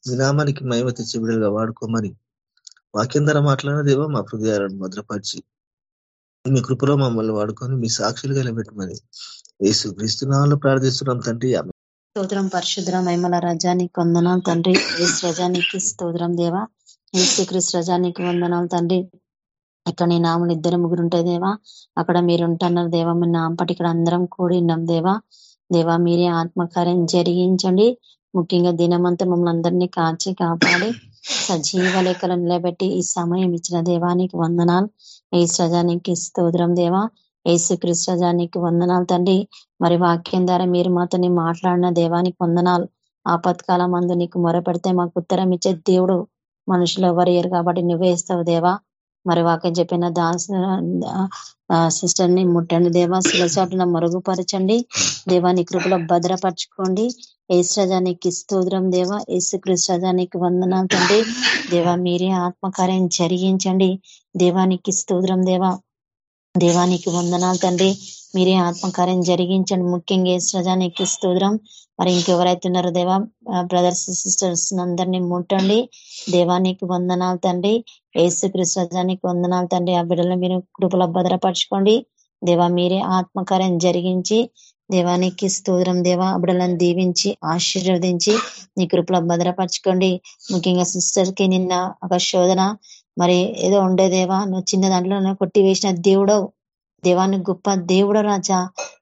మీ నామానికి మహిమ తెచ్చి బిడ్డలుగా వాడుకోమని వాక్యం ధర మాట్లాడిన మా హృదయాలను భద్రపరిచి మీ కృపలో మమ్మల్ని వాడుకొని మీ సాక్షులు నిలబెట్టమని యేసు క్రీస్తునాలు ప్రార్థిస్తున్నాం తండ్రి. స్తోత్రం పరిశుద్ర మహిమల రజానికి వందనాలు తండ్రి. ఏసు రజానికి స్తోత్రం దేవా. ఏసు క్రీస్తు రజానికి వందనాలు తండ్రి. ఇక్కడ నీ నాములు ఇద్దరు ముగ్గురు ఉంటాయి దేవా. అక్కడ మీరుంటున్నారు దేవా. మీ నాంపటి ఇక్కడ అందరం కూడి ఉన్నాం దేవా. దేవా మీరే ఆత్మకార్యం జరిగించండి. ముఖ్యంగా దినమంతా మమ్మల్ని అందరినీ కాచి కాపాడి సజీవ లెక్కలు నిలబెట్టి ఈ సమయం ఇచ్చిన దేవానికి వందనాలు. ఏ సజానికి స్తోత్రం దేవా. ఏసు కృష్ణజానికి వందనాలు తండ్రి. మరి వాక్యం ద్వారా మీరు మాతో మాట్లాడిన దేవానికి వందనాలు. ఆపత్కాల మందు నీకు మొరపెడితే మాకు ఉత్తరం ఇచ్చే దేవుడు మనుషులు ఎవరు కాబట్టి నువ్వే ఇస్తావు దేవా. మరి వాక్యం చెప్పిన దాస సిస్టర్ని ముట్టండి. దేవా శిలచాటున మరుగుపరచండి. దేవాని కృపలో భద్రపరచుకోండి. ఏసురజానికి స్తోత్రం దేవా. ఏసు కృష్ణజానికి వందనాలు తండ్రి. దేవా మీరే ఆత్మకార్యం జరిగించండి. దేవానికి స్తోత్రం దేవా. దేవానికి వందనాలు తండ్రి. మీరే ఆత్మకార్యం జరిగించండి. ముఖ్యంగా సజానికి స్తోత్రం. మరి ఇంకెవరైతే ఉన్నారో దేవా బ్రదర్స్ సిస్టర్స్ అందరినీ ముట్టండి. దేవానికి వందనాలు తండ్రి. ఏసు కృష్ణజానికి వందనాలు తండ్రి. ఆ బిడ్డలు మీరు కృపల భద్రపరచుకోండి. దేవా మీరే ఆత్మకార్యం జరిగించి దేవానికి స్తోత్రం. దేవా బిడ్డలను దీవించి ఆశీర్వదించి నీ కృపలో భద్రపరచుకోండి. ముఖ్యంగా సిస్టర్కి నిన్న ఒక శోధన. మరి ఏదో ఉండేదేవా నువ్వు చిన్న దాంట్లో కొట్టి వేసిన దేవుడవు. దేవాన్ని గొప్ప దేవుడు రాజా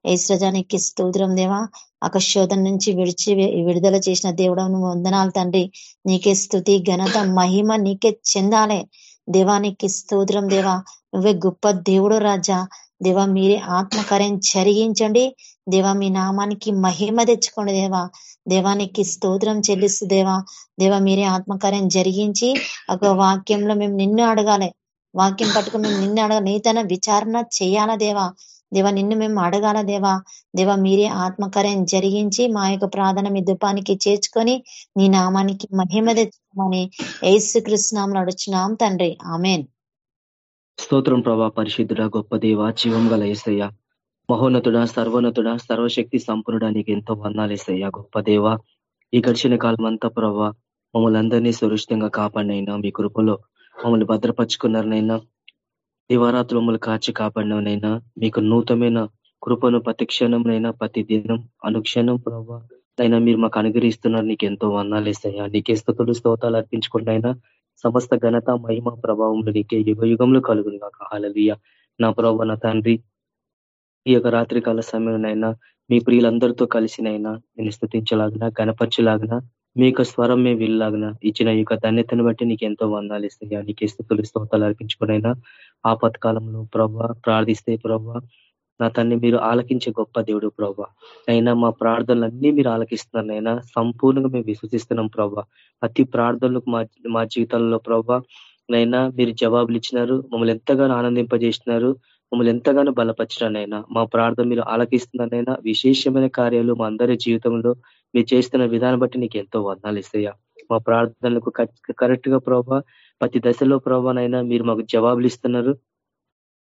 ఏసురజానికి స్తోత్రం దేవా. అకశోధన నుంచి విడిచి విడుదల చేసిన దేవుడు వందనాలు తండ్రి. నీకే స్థుతి ఘనత మహిమ నీకే చెందాలే. దేవానికి స్తోత్రం దేవా. నువ్వే గొప్ప దేవుడు రాజా. దేవా మీరే ఆత్మకార్యం జరిగించండి. దేవా మీ నామానికి మహిమ తెచ్చుకోండి దేవా. దేవానికి స్తోత్రం చెల్లిస్తు దేవా. దేవా మీరే ఆత్మకార్యం జరిగించి ఒక వాక్యంలో మేము నిన్ను అడగాలి. వాక్యం పట్టుకుని నిన్ను అడగ నీతన విచారణ చేయాల దేవా? దేవా నిన్ను మేము అడగాల దేవా? దేవా మీరే ఆత్మకార్యం జరిగించి మా యొక్క ప్రార్థన మీ దుపానికి చేర్చుకొని నీ నామానికి మహిమ తెచ్చుకోమని ఏసు కృష్ణాంలో అడుచున్నాం తండ్రి. ఆమెన్. స్తోత్రం ప్రభా పరిశుద్ధుడ గొప్ప దేవ జీవం గల ఏసయ్య మహోన్నతుడ సర్వోన్నతుడ సర్వశక్తి సంపూర్ణుడ నీకు ఎంతో వందాలేసయ్యా గొప్ప దేవ. ఈ గడిచిన కాలం అంతా ప్రభా మమ్మల్ని అందరినీ సురక్షితంగా కాపాడినైనా మీ కృపలో మమ్మల్ని భద్రపరుచుకున్నారనైనా దివారాత్రులు మమ్మల్ని కాచి కాపాడినైనా మీకు నూతనమైన కృపను ప్రతి క్షణంనైనా ప్రతి దినం అనుక్షణం ప్రభావ అయినా మీరు మాకు అనుగ్రహిస్తున్నారు. నీకు ఎంతో వందాలేసయ్యా నీకే స్థుతులు స్తోతాలు అర్పించుకుంటున్నైనా సమస్త ఘనత మహిమ ప్రభావంలో నీకే. యుగ యుగంలో కలుగును కాక హాలలియ నా ప్రభావ నా తండ్రి. ఈ యొక్క రాత్రి సమయంలోనైనా మీ ప్రియులందరితో కలిసినైనా నేను స్థుతించలాగిన గణపరచలాగిన మీ యొక్క స్వరం మేము వెళ్ళలాగిన ఇచ్చిన ఈ యొక్క ధన్యతను బట్టి నీకు ఎంతో వందాలు ఇస్తాయా. నీకు స్థుతులు స్తోతాలు అర్పించుకునైనా ఆపత్కాలంలో ప్రభా ప్రార్థిస్తే ప్రభా నా తన్ని మీరు ఆలకించే గొప్ప దేవుడు ప్రభా. అయినా మా ప్రార్థనలన్నీ మీరు ఆలకిస్తున్నారనైనా సంపూర్ణంగా మేము విశ్వసిస్తున్నాం ప్రభా. ప్రతి ప్రార్థనలకు మా మా జీవితంలో ప్రభా. నైనా మీరు జవాబులు ఇచ్చినారు మమ్మల్ని ఎంతగానో ఆనందింపజేసినారు మమ్మల్ని ఎంతగానో బలపరిచినానైనా మా ప్రార్థన మీరు ఆలకిస్తున్నారనైనా విశేషమైన కార్యాలు మా అందరి జీవితంలో మీరు చేస్తున్న విధానం బట్టి నీకు ఎంతో వర్ణాలు ఇస్తాయా? మా ప్రార్థనలకు కరెక్ట్గా ప్రభావ ప్రతి దశలో ప్రభావనైనా మీరు మాకు జవాబులు ఇస్తున్నారు.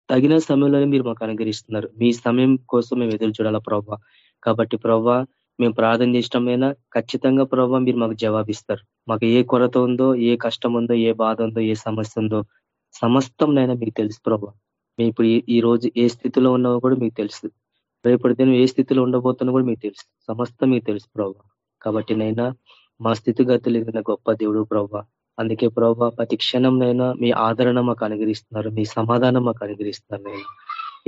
తగిన సమయంలోనే మీరు మాకు అనుగ్రహిస్తున్నారు. మీ సమయం కోసం మేము ఎదురు చూడాలా ప్రభావ కాబట్టి ప్రభా మేము ప్రార్థన చేసినమైనా ఖచ్చితంగా ప్రభావ మీరు మాకు జవాబిస్తారు మాకు ఏ కొరత ఉందో ఏ కష్టం ఉందో ఏ బాధ ఉందో ఏ సమస్య ఉందో సమస్తం నైనా మీకు తెలుసు ప్రభా. మేము ఇప్పుడు ఈ రోజు ఏ స్థితిలో ఉన్నావో కూడా మీకు తెలుసు. రేపటి దినం ఏ స్థితిలో ఉండబోతున్నా కూడా మీకు తెలుసు. సమస్తం మీకు తెలుసు ప్రభావ కాబట్టి నైనా మా స్థితిగతులు గొప్ప దేవుడు ప్రభావ అందుకే ప్రభావ ప్రతి క్షణంనైనా మీ ఆదరణ మాకు అనుగ్రహిస్తున్నారు. మీ సమాధానం మాకు అనుగ్రహిస్తున్నారు నేను.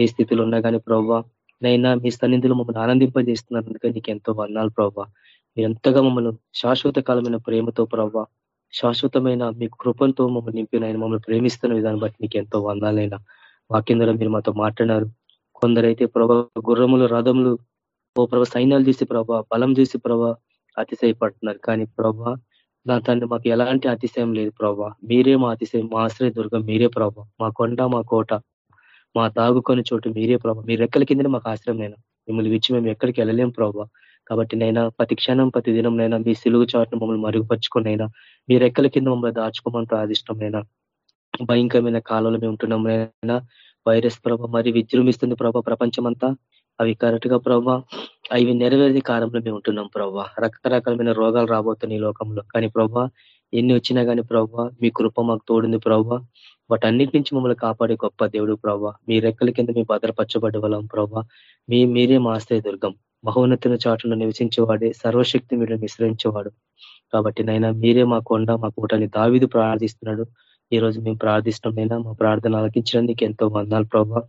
ఏ స్థితిలో ఉన్నా కానీ ప్రభావ నైనా మీ సన్నిధులు మమ్మల్ని ఆనందింపజేస్తున్నారు. అందుకే నీకు ఎంతో వర్ణాలు ప్రభావ మీరు ఎంతగా మమ్మల్ని శాశ్వత కాలమైన ప్రేమతో ప్రభావ శాశ్వతమైన మీ కృపంతో మమ్మల్ని నింపిన మమ్మల్ని ప్రేమిస్తున్న విధానం బట్టి నీకు ఎంతో వందాలైనా వాక్యం ద్వారా మీరు మాతో మాట్లాడారు కొందరైతే ప్రభా గుర్రములు రథములు ఓ ప్రభ సైన్యాలు చూసి ప్రభా బలం చూసి ప్రభా అతిశయపడుతున్నారు. కానీ ప్రభా నా తండ్రి మాకు ఎలాంటి అతిశయం లేదు ప్రభా. మీరే మా అతిశయం మా ఆశ్రయ దుర్గం మీరే ప్రభా. మా కొండ మా కోట మా తాగుకొని చోటు మీరే ప్రభా. మీ రెక్కల కిందనే మాకు ఆశ్రయం నేను. మిమ్మల్ని విచ్చి మేము ఎక్కడికి వెళ్ళలేం ప్రభా. కాబట్టి నైనా ప్రతి క్షణం ప్రతి దినంనైనా మీ సిలుగు చాటును మమ్మల్ని మరుగుపరుచుకునైనా మీ రెక్కల కింద మమ్మల్ని దాచుకోమని ప్రాదిష్టమైనా భయంకరమైన కాలంలో మేము ఉంటున్నాం అయినా వైరస్ ప్రభ మరి విజృంభిస్తుంది ప్రభా ప్రపంచమంతా. అవి కరెక్ట్గా ప్రభా అవి నెరవేరే కాలంలో మేము ఉంటున్నాం ప్రభా. రకరకాలమైన రోగాలు రాబోతున్నాయి ఈ లోకంలో. కానీ ప్రభా ఎన్ని వచ్చినా కానీ ప్రభా మీ కృప మాకు తోడింది ప్రభా. వాటన్నిటి నుంచి మమ్మల్ని కాపాడే గొప్ప దేవుడు ప్రభా. మీ రెక్కల కింద మీ భద్రపరచబడి వాళ్ళం ప్రభా. మీ మీరే మాస్తే దుర్గం. మహోన్నతిన చాటును నివసించేవాడే సర్వశక్తి మీరు విశ్రయించేవాడు కాబట్టి నైనా మీరే మా కొండ మా కూటని దావిదు ప్రార్థిస్తున్నాడు. ఈ రోజు మేము ప్రార్థిష్టమైనా మా ప్రార్థన ఆలకించడానికి ఎంతో వందాలు ప్రభా.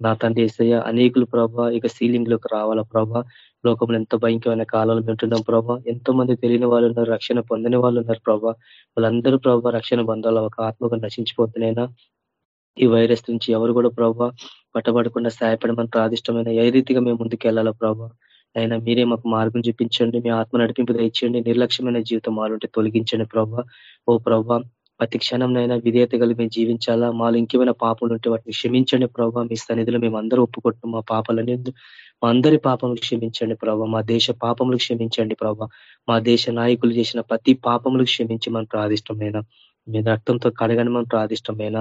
నా తండ్రి ఏసయ్య అనేకులు ప్రభా ఇక సీలింగ్లోకి రావాలా ప్రభా. లోకంలో ఎంతో భయంకరమైన కాలంలో ఉంటున్నాం ప్రభా. ఎంతో మంది తెలియని వాళ్ళు ఉన్నారు రక్షణ పొందని వాళ్ళు ఉన్నారు ప్రభా. వాళ్ళందరూ ప్రభా రక్షణ బంధాలు ఒక ఆత్మగా నశించిపోతున్నాయినా. ఈ వైరస్ నుంచి ఎవరు కూడా ప్రభా పట్టబడకుండా సహాయపడమని ప్రాదిష్టమైన ఏ రీతిగా మేము ముందుకు వెళ్ళాలా ప్రభా. అయినా మీరే మాకు మార్గం చూపించండి మీ ఆత్మ నడిపింపు తెచ్చండి నిర్లక్ష్యమైన జీవితం మాలుంటే తొలగించండి ప్రభా. ఓ ప్రభా ప్రతి క్షణంనైనా విధేయత కలిగి మేము జీవించాలా? మాలో ఇంకేమైనా పాపలు ఉంటే వాటిని క్షమించండి ప్రభావ మీ సన్నిధిలో మేము అందరూ ఒప్పుకుంటున్నాం. మా పాపాలని మా అందరి పాపములు క్షమించండి ప్రభావ మా దేశ పాపములు క్షమించండి ప్రభావ మా దేశ నాయకులు చేసిన ప్రతి పాపములు క్షమించి మనం ప్రాదిష్టమైన మీ రక్తంతో కడగని మనం ప్రాదిష్టమైన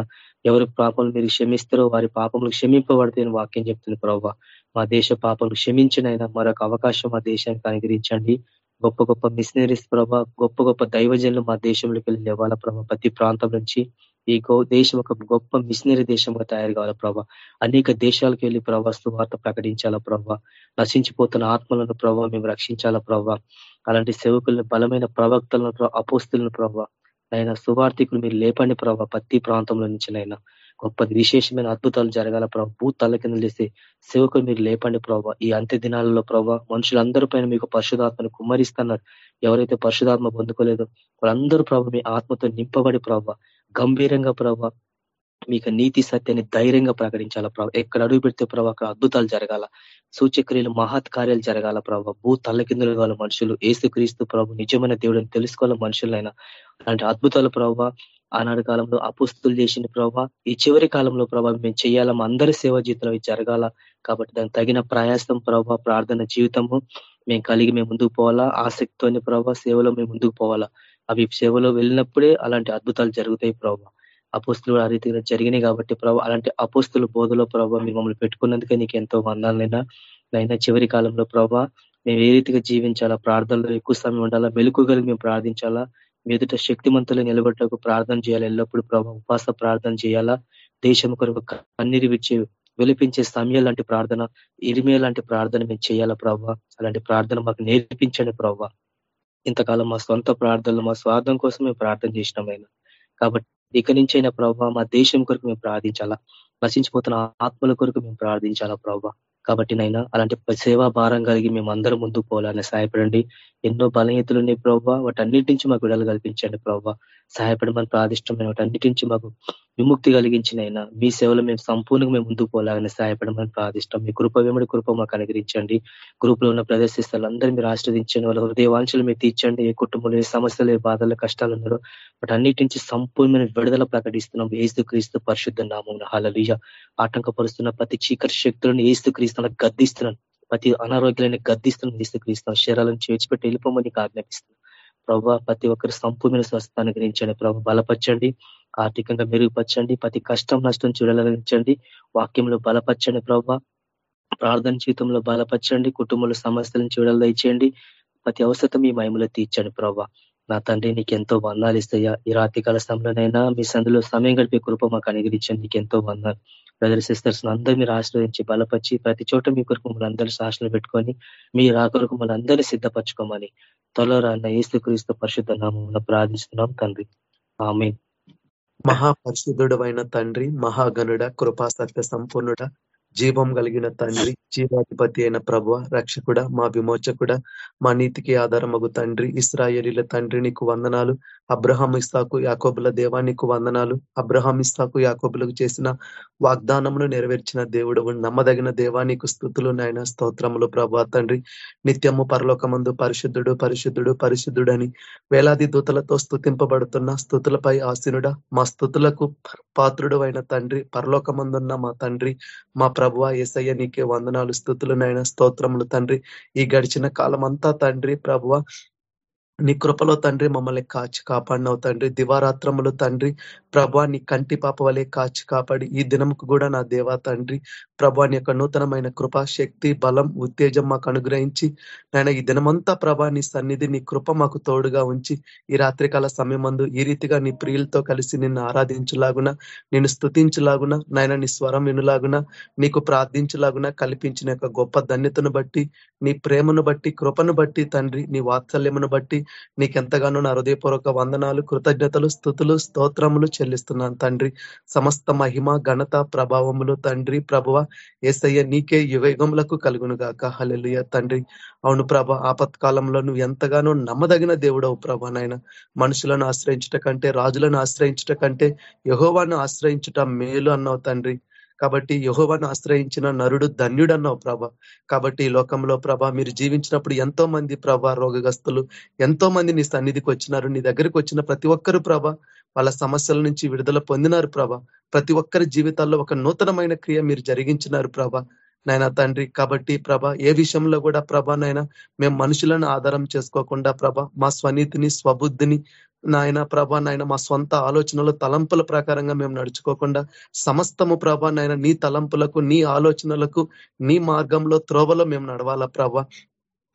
ఎవరి పాపములు మీరు క్షమిస్తారో వారి పాపములు క్షమింపబడితే వాక్యం చెప్తుంది ప్రభావ మా దేశ పాపములు క్షమించినైనా మరొక అవకాశం మా దేశానికి అనుగ్రహించండి. గొప్ప గొప్ప మిషనరీస్ ప్రభా గొప్ప గొప్ప దైవజనులు మా దేశంలోకి వెళ్ళి లేవాలా ప్రభా? ప్రతి ప్రాంతం నుంచి ఈ దేశం ఒక గొప్ప మిషనరీ దేశంగా తయారు కావాలా ప్రభా? అనేక దేశాలకు వెళ్ళి ప్రభా వార్త ప్రకటించాలా ప్రభా? నశించిపోతున్న ఆత్మలను ప్రభావ మేము రక్షించాలా ప్రభా? అలాంటి సేవకులను బలమైన ప్రవక్తలను అపోస్తులను ప్రభా? నైనా సువార్థికులు మీరు లేపండి ప్రభావ ప్రతి ప్రాంతంలో నుంచి నైనా. గొప్పది విశేషమైన అద్భుతాలు జరగాల ప్రభావ భూ తల్ల కింద చేస్తే సేవకులు మీరు లేపండి ప్రభావ ఈ అంత్య దినాలలో ప్రభావ మనుషులందరి పైన మీకు పరిశుధాత్మను కుమ్మరిస్తున్నారు. ఎవరైతే పరిశుధాత్మ పొందుకోలేదో వాళ్ళందరూ ప్రభావ మీ ఆత్మతో నింపబడి ప్రభావ గంభీరంగా ప్రభావ మీకు నీతి సత్యాన్ని ధైర్యంగా ప్రకటించాలా ప్రభావ ఎక్కడ అడుగు పెడితే ప్రభావ అక్కడ అద్భుతాలు జరగాల. సూచక్రియలు మహత్ కార్యాలు జరగాల ప్రభావ భూ తల్ల కిందలు కావాలి మనుషులు ఏసుక్రీస్తు ప్రభు నిజమైన దేవుడిని తెలుసుకోవాలి మనుషులైనా. అలాంటి అద్భుతాలు ప్రభావ ఆనాడు కాలంలో అపుస్తులు చేసిన ప్రభావ ఈ చివరి కాలంలో ప్రభావ మేము చేయాలా అందరి సేవ జీవితంలో అవి జరగాల. కాబట్టి దానికి తగిన ప్రయాసం ప్రభావ ప్రార్థన జీవితము మేము కలిగి మేము ముందుకు పోవాలా. ఆసక్తితోని ప్రభావ సేవలో మేము ముందుకు పోవాలా. అవి సేవలో వెళ్ళినప్పుడే అలాంటి అద్భుతాలు జరుగుతాయి ప్రభావ అపోస్తులు ఆ రీతిగా జరిగినాయి కాబట్టి ప్రభావ అలాంటి అపోస్తుల బోధలో ప్రభావ మేము మమ్మల్ని పెట్టుకున్నందుకే నీకు ఎంతో వందాలైనా. అయినా చివరి కాలంలో ప్రభావ మేము ఏ రీతిగా జీవించాలా ప్రార్థనలో ఎక్కువ సమయం ఉండాలా మెలుకుగలిగి మేము ప్రార్థించాలా. మీదుట శక్తిమంతులు నిలబడ్డకు ప్రార్థన చేయాలి? ఎల్లప్పుడూ ప్రభావ ఉపాస ప్రార్థన చేయాలా? దేశం కొరకు కన్నీరు విచ్చి విలిపించే సమయం లాంటి ప్రార్థన ఇరిమే లాంటి ప్రార్థన మేము చేయాలా ప్రభావ అలాంటి ప్రార్థన మాకు నేర్పించండి ప్రభావ ఇంతకాలం మా సొంత ప్రార్థనలు మా స్వార్థం కోసం మేము ప్రార్థన చేసినామైనా కాబట్టి ఇక నుంచైనా ప్రభావ మా దేశం కొరకు మేము ప్రార్థించాలా? నశించిపోతున్న ఆత్మల కొరకు మేము ప్రార్థించాలా ప్రభావ కాబట్టి నైనా అలాంటి సేవా భారం కలిగి మేము అందరం ముందుకు పోవాలని సహాయపడండి. ఎన్నో బలహీతలు ఉన్నాయి ప్రభావ వాటన్నిటి నుంచి మాకు విడుదల కల్పించండి ప్రవ్వ. సహాయపడమని ప్రాదిష్టమైన వాటన్నిటి నుంచి మాకు విముక్తి కలిగించినైనా మీ సేవలో మేము సంపూర్ణంగా మేము ముందుకు పోలాలని సహాయపడమని ప్రాదిష్టం. మీ కృప వెంబడి కృప మాకు అనుగ్రహించండి. గ్రూప్లో ఉన్న ప్రదర్శిస్తారు అందరూ మీరు ఆశ్రదించండి వాళ్ళ హృదయవాంఛలు మీరు తీర్చండి. ఏ కుటుంబంలో ఏ సమస్యలు ఏ బాధలు కష్టాలు ఉన్నారో వాటన్నిటి నుంచి సంపూర్ణమైన విడుదల ప్రకటిస్తున్నాం. ఏస్తు క్రీస్తు పరిశుద్ధ నామం హలలీయ ఆటంకపరుస్తున్న ప్రతి చీకటి శక్తులను ఏసు క్రీస్తున్న గద్దిస్తున్నాను. ప్రతి అనారోగ్యాలని గద్దిస్తున్నాను. ఏసు క్రీస్తున్నాం శరీరాలను చేర్చిపెట్టి వెళ్ళిపోమని ఆజ్ఞాపిస్తున్నాను. ప్రభావ ప్రతి ఒక్కరు సంపూర్ణ స్వస్థ అనుగ్రహించండి. ప్రభు బలపరచండి. ఆర్థికంగా మెరుగుపరచండి. ప్రతి కష్టం నష్టం చూడాలనించండి వాక్యంలో బలపరచండి ప్రభావ ప్రార్థన జీవితంలో బలపరచండి. కుటుంబంలో సమస్యలను చూడాలి దయచేయండి ప్రతి అవసరం మీ మహిమలో తీర్చండి ప్రభావ నా తండ్రి నీకు ఎంతో వందాలు ఇస్తాయా. ఈ రాత్రి కాల సమయంలోనైనా మీ సందులో సమయం గడిపే కృప మాకు అనుగ్రహించండి. నీకు ఎంతో వందాలు. బ్రదర్ సిస్టర్స్ అందరూ మీరు ఆశ్రయించి బలపరిచి ప్రతి చోట మీ కొరకు మమ్మల్ని అందరూ శాసనలు పెట్టుకొని మీ రాకొరకు మమ్మల్ని అందరినీ సిద్ధపరచుకోమని త్వరలో రాన్న ఏసు క్రీస్తు పరిశుద్ధ నామం ప్రార్థిస్తున్నాం తండ్రి. ఆమె మహాపరిశుద్ధుడు అయిన తండ్రి మహాగనుడ కృపా సత్య సంపూర్ణుడ జీవం కలిగిన తండ్రి జీవాధిపతి అయిన ప్రభు రక్షకుడ మా విమోచకుడ మా నీతికి ఆధారమగు తండ్రి ఇస్రాయేలీల తండ్రి నీకు వందనాలు. అబ్రహాం ఇస్తాకు యాకోబుల దేవా నీకు వందనాలు. అబ్రహాం ఇస్తాకు యాకోబులకు చేసిన వాగ్దానమును నెరవేర్చిన దేవుడు నమ్మదగిన దేవా నీకు స్థుతులు నాయన. స్తోత్రములు ప్రభా తండ్రి. నిత్యము పరలోకమందు పరిశుద్ధుడు పరిశుద్ధుడు అని వేలాది దూతలతో స్థుతింపబడుతున్న స్థుతులపై ఆశీనుడ మా స్థుతులకు పాత్రుడు అయిన తండ్రి పరలోకమందున్న మా తండ్రి మా ప్రభు ఏసయ్య నీకే వందనాలు స్థుతులు నాయన స్తోత్రములు తండ్రి. ఈ గడిచిన కాలం అంతా తండ్రి ప్రభువ నీ కృపలో తండ్రి మమ్మల్ని కాచి కాపాడినవు తండ్రి. దివారాత్రములు తండ్రి ప్రభా నీ కంటి పాప వలె కాచి కాపాడి ఈ దినముకు కూడా నా దేవా తండ్రి. ప్రభా నీ యొక్క నూతనమైన కృపా శక్తి బలం ఉత్తేజం మాకు అనుగ్రహించి నాయన ఈ దినమంతా ప్రభా నీ సన్నిధి నీ కృప మాకు తోడుగా ఉంచి ఈ రాత్రికాల సమయమందు ఈ రీతిగా నీ ప్రియులతో కలిసి నిన్ను ఆరాధించులాగున నిన్ను స్థుతించులాగున నాయన నీ స్వరం వినులాగున నీకు ప్రార్థించులాగున కల్పించిన యొక్క గొప్ప ధన్యతను బట్టి నీ ప్రేమను బట్టి కృపను బట్టి తండ్రి నీ వాత్సల్యమును బట్టి నీకెంతగానో నా హృదయపూర్వక వందనాలు కృతజ్ఞతలు స్థుతులు స్తోత్రములు చెల్లిస్తున్నాను తండ్రి. సమస్త మహిమ ఘనత ప్రభావములు తండ్రి ప్రభువ. ఏసయ్య నీకే యువేగములకు కలుగును గాక హలెలుయ తండ్రి. అవును ప్రభ ఆపత్కాలంలో నువ్వు ఎంతగానో నమ్మదగిన దేవుడవు ప్రభ నాయన. మనుషులను ఆశ్రయించట కంటే రాజులను ఆశ్రయించట కంటే యహోవాను ఆశ్రయించుట మేలు అన్నావు తండ్రి. కాబట్టి యహోవాను ఆశ్రయించిన నరుడు ధన్యుడన్నావు ప్రభ. కాబట్టి ఈ లోకంలో ప్రభ మీరు జీవించినప్పుడు ఎంతో మంది ప్రభ రోగగస్తులు ఎంతో మంది నీ సన్నిధికి వచ్చినారు నీ దగ్గరికి వచ్చిన ప్రతి ఒక్కరు ప్రభ వాళ్ళ సమస్యల నుంచి విడుదల పొందినారు ప్రభ. ప్రతి ఒక్కరి జీవితాల్లో ఒక నూతనమైన క్రియ మీరు జరిగించినారు ప్రభ. నాయన తండ్రి కాబట్టి ప్రభ ఏ విషయంలో కూడా ప్రభ నాయన మేము మనుషులను ఆధారం చేసుకోకుండా ప్రభ మా స్వనీతిని స్వబుద్ధిని నాయన ప్రభా నాయన మా సొంత ఆలోచనలు తలంపుల ప్రకారంగా మేము నడుచుకోకుండా సమస్తము ప్రభా నాయన నీ తలంపులకు నీ ఆలోచనలకు నీ మార్గంలో త్రోవలో మేము నడవాలా ప్రభా?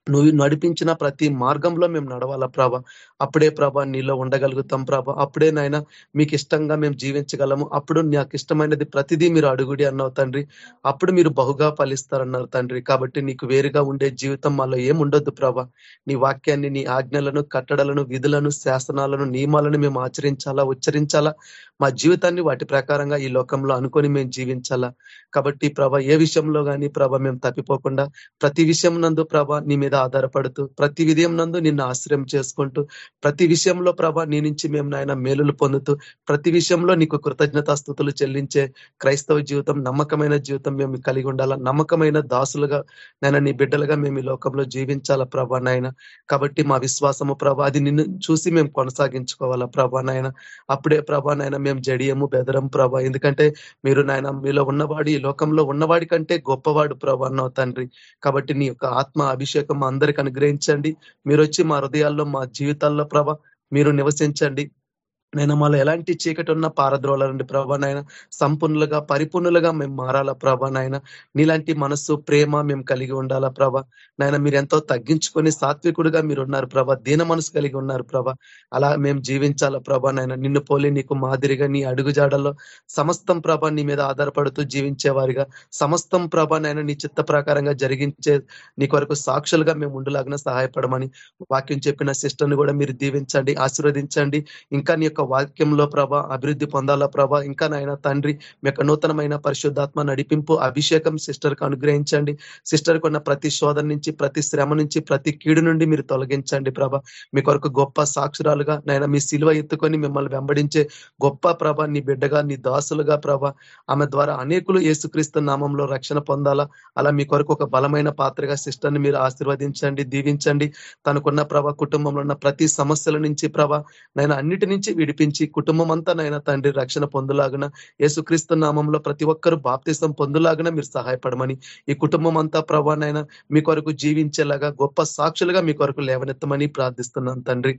నువ్వు నడిపించిన ప్రతి మార్గంలో మేము నడవాలా ప్రభ? అప్పుడే ప్రభ నీలో ఉండగలుగుతాం ప్రభ. అప్పుడే నాయన మీకు ఇష్టంగా మేము జీవించగలము. అప్పుడు నాకు ఇష్టమైనది ప్రతిదీ మీరు అడుగుడి అన్నావు తండ్రి. అప్పుడు మీరు బహుగా ఫలిస్తారన్నారు తండ్రి. కాబట్టి నీకు వేరుగా ఉండే జీవితం మాలో ఏముండొద్దు ప్రభ. నీ వాక్యాన్ని నీ ఆజ్ఞలను కట్టడలను విధులను శాసనాలను నియమాలను మేము ఆచరించాలా ఉచ్చరించాలా? మా జీవితాన్ని వాటి ప్రకారంగా ఈ లోకంలో అనుకొని మేము జీవించాలా? కాబట్టి ప్రభ ఏ విషయంలో కానీ ప్రభ మేము తప్పిపోకుండా ప్రతి విషయం నందు ప్రభ నీ మీద మీద ఆధారపడుతూ ప్రతి విధయం నందు నిన్ను ఆశ్రయం చేసుకుంటూ ప్రతి విషయంలో ప్రభా నీ నుంచి మేము నాయన మేలులు పొందుతూ ప్రతి విషయంలో నీకు కృతజ్ఞతాస్థుతులు చెల్లించే క్రైస్తవ జీవితం నమ్మకమైన జీవితం మేము కలిగి ఉండాలా? నమ్మకమైన దాసులుగా నాయన నీ బిడ్డలుగా మేము ఈ లోకంలో జీవించాలా ప్రభా నాయన? కాబట్టి మా విశ్వాసము ప్రభా అది నిన్ను చూసి మేము కొనసాగించుకోవాలా ప్రభా నాయన? అప్పుడే ప్రభా నాయన మేము జడియము బెదరం ప్రభా. ఎందుకంటే మీరు నాయన మీలో ఉన్నవాడు ఈ లోకంలో ఉన్నవాడి కంటే గొప్పవాడు ప్రభా అన్నావు తండ్రి. కాబట్టి నీ యొక్క ఆత్మ అభిషేకం మా అందరికి అనుగ్రహించండి. మీరు వచ్చి మా హృదయాల్లో మా జీవితాల్లో ప్రభ మీరు నివసించండి. నేను మళ్ళీ ఎలాంటి చీకటి ఉన్న పారద్రోలండి ప్రభా నాయన? సంపూర్ణులుగా పరిపూర్ణులుగా మేము మారాలా ప్రభా నాయన? నీలాంటి మనస్సు ప్రేమ మేము కలిగి ఉండాలా ప్రభ? నాయన మీరు ఎంతో తగ్గించుకొని సాత్వికుడుగా మీరు ఉన్నారు ప్రభ. దీన మనసు కలిగి ఉన్నారు ప్రభ. అలా మేము జీవించాలా ప్రభా నాయన? నిన్ను పోలి నీకు మాదిరిగా నీ అడుగుజాడల్లో సమస్తం ప్రభ నీ మీద ఆధారపడుతూ జీవించేవారిగా సమస్తం ప్రభ నాయన నీ చిత్త ప్రకారంగా జరిగించే నీ కొరకు సాక్షులుగా మేము ఉండలాగిన సహాయపడమని వాక్యం చెప్పిన సిస్టర్ని కూడా మీరు దీవించండి ఆశీర్వదించండి. ఇంకా నీ యొక్క వాక్యంలో ప్రభ అభివృద్ధి పొందాలా ప్రభ ఇంకా నాయన తండ్రి మీ యొక్క నూతనమైన పరిశుద్ధాత్మ నడిపింపు అభిషేకం సిస్టర్కు అనుగ్రహించండి. సిస్టర్ కొన్న ప్రతి శోధన నుంచి ప్రతి శ్రమ నుంచి ప్రతి కీడు నుండి మీరు తొలగించండి ప్రభ. మీ కొరకు గొప్ప సాక్షురాలుగా నాయన మీ సిలువ ఎత్తుకొని మిమ్మల్ని వెంబడించే గొప్ప ప్రభ నీ బిడ్డగా నీ దాసులుగా ప్రభ ఆమె ద్వారా అనేకులు ఏసుక్రీస్తు నామంలో రక్షణ పొందాలా. అలా మీ కొరకు ఒక బలమైన పాత్రగా సిస్టర్ని మీరు ఆశీర్వదించండి దీవించండి. తనకున్న ప్రభ కుటుంబంలో ఉన్న ప్రతి సమస్యల నుంచి ప్రభ నేను అన్నిటి నుంచి విడిపించి కుటుంబం అంతా నైనా తండ్రి రక్షణ పొందులాగన యేసుక్రీస్తు నామంలో ప్రతి ఒక్కరు బాప్తిసం పొందులాగున మీరు సహాయపడమని ఈ కుటుంబం అంతా ప్రభానైనా మీ కొరకు జీవించేలాగా గొప్ప సాక్షులుగా మీ కొరకు లేవనెత్తమని ప్రార్థిస్తున్నాను తండ్రి.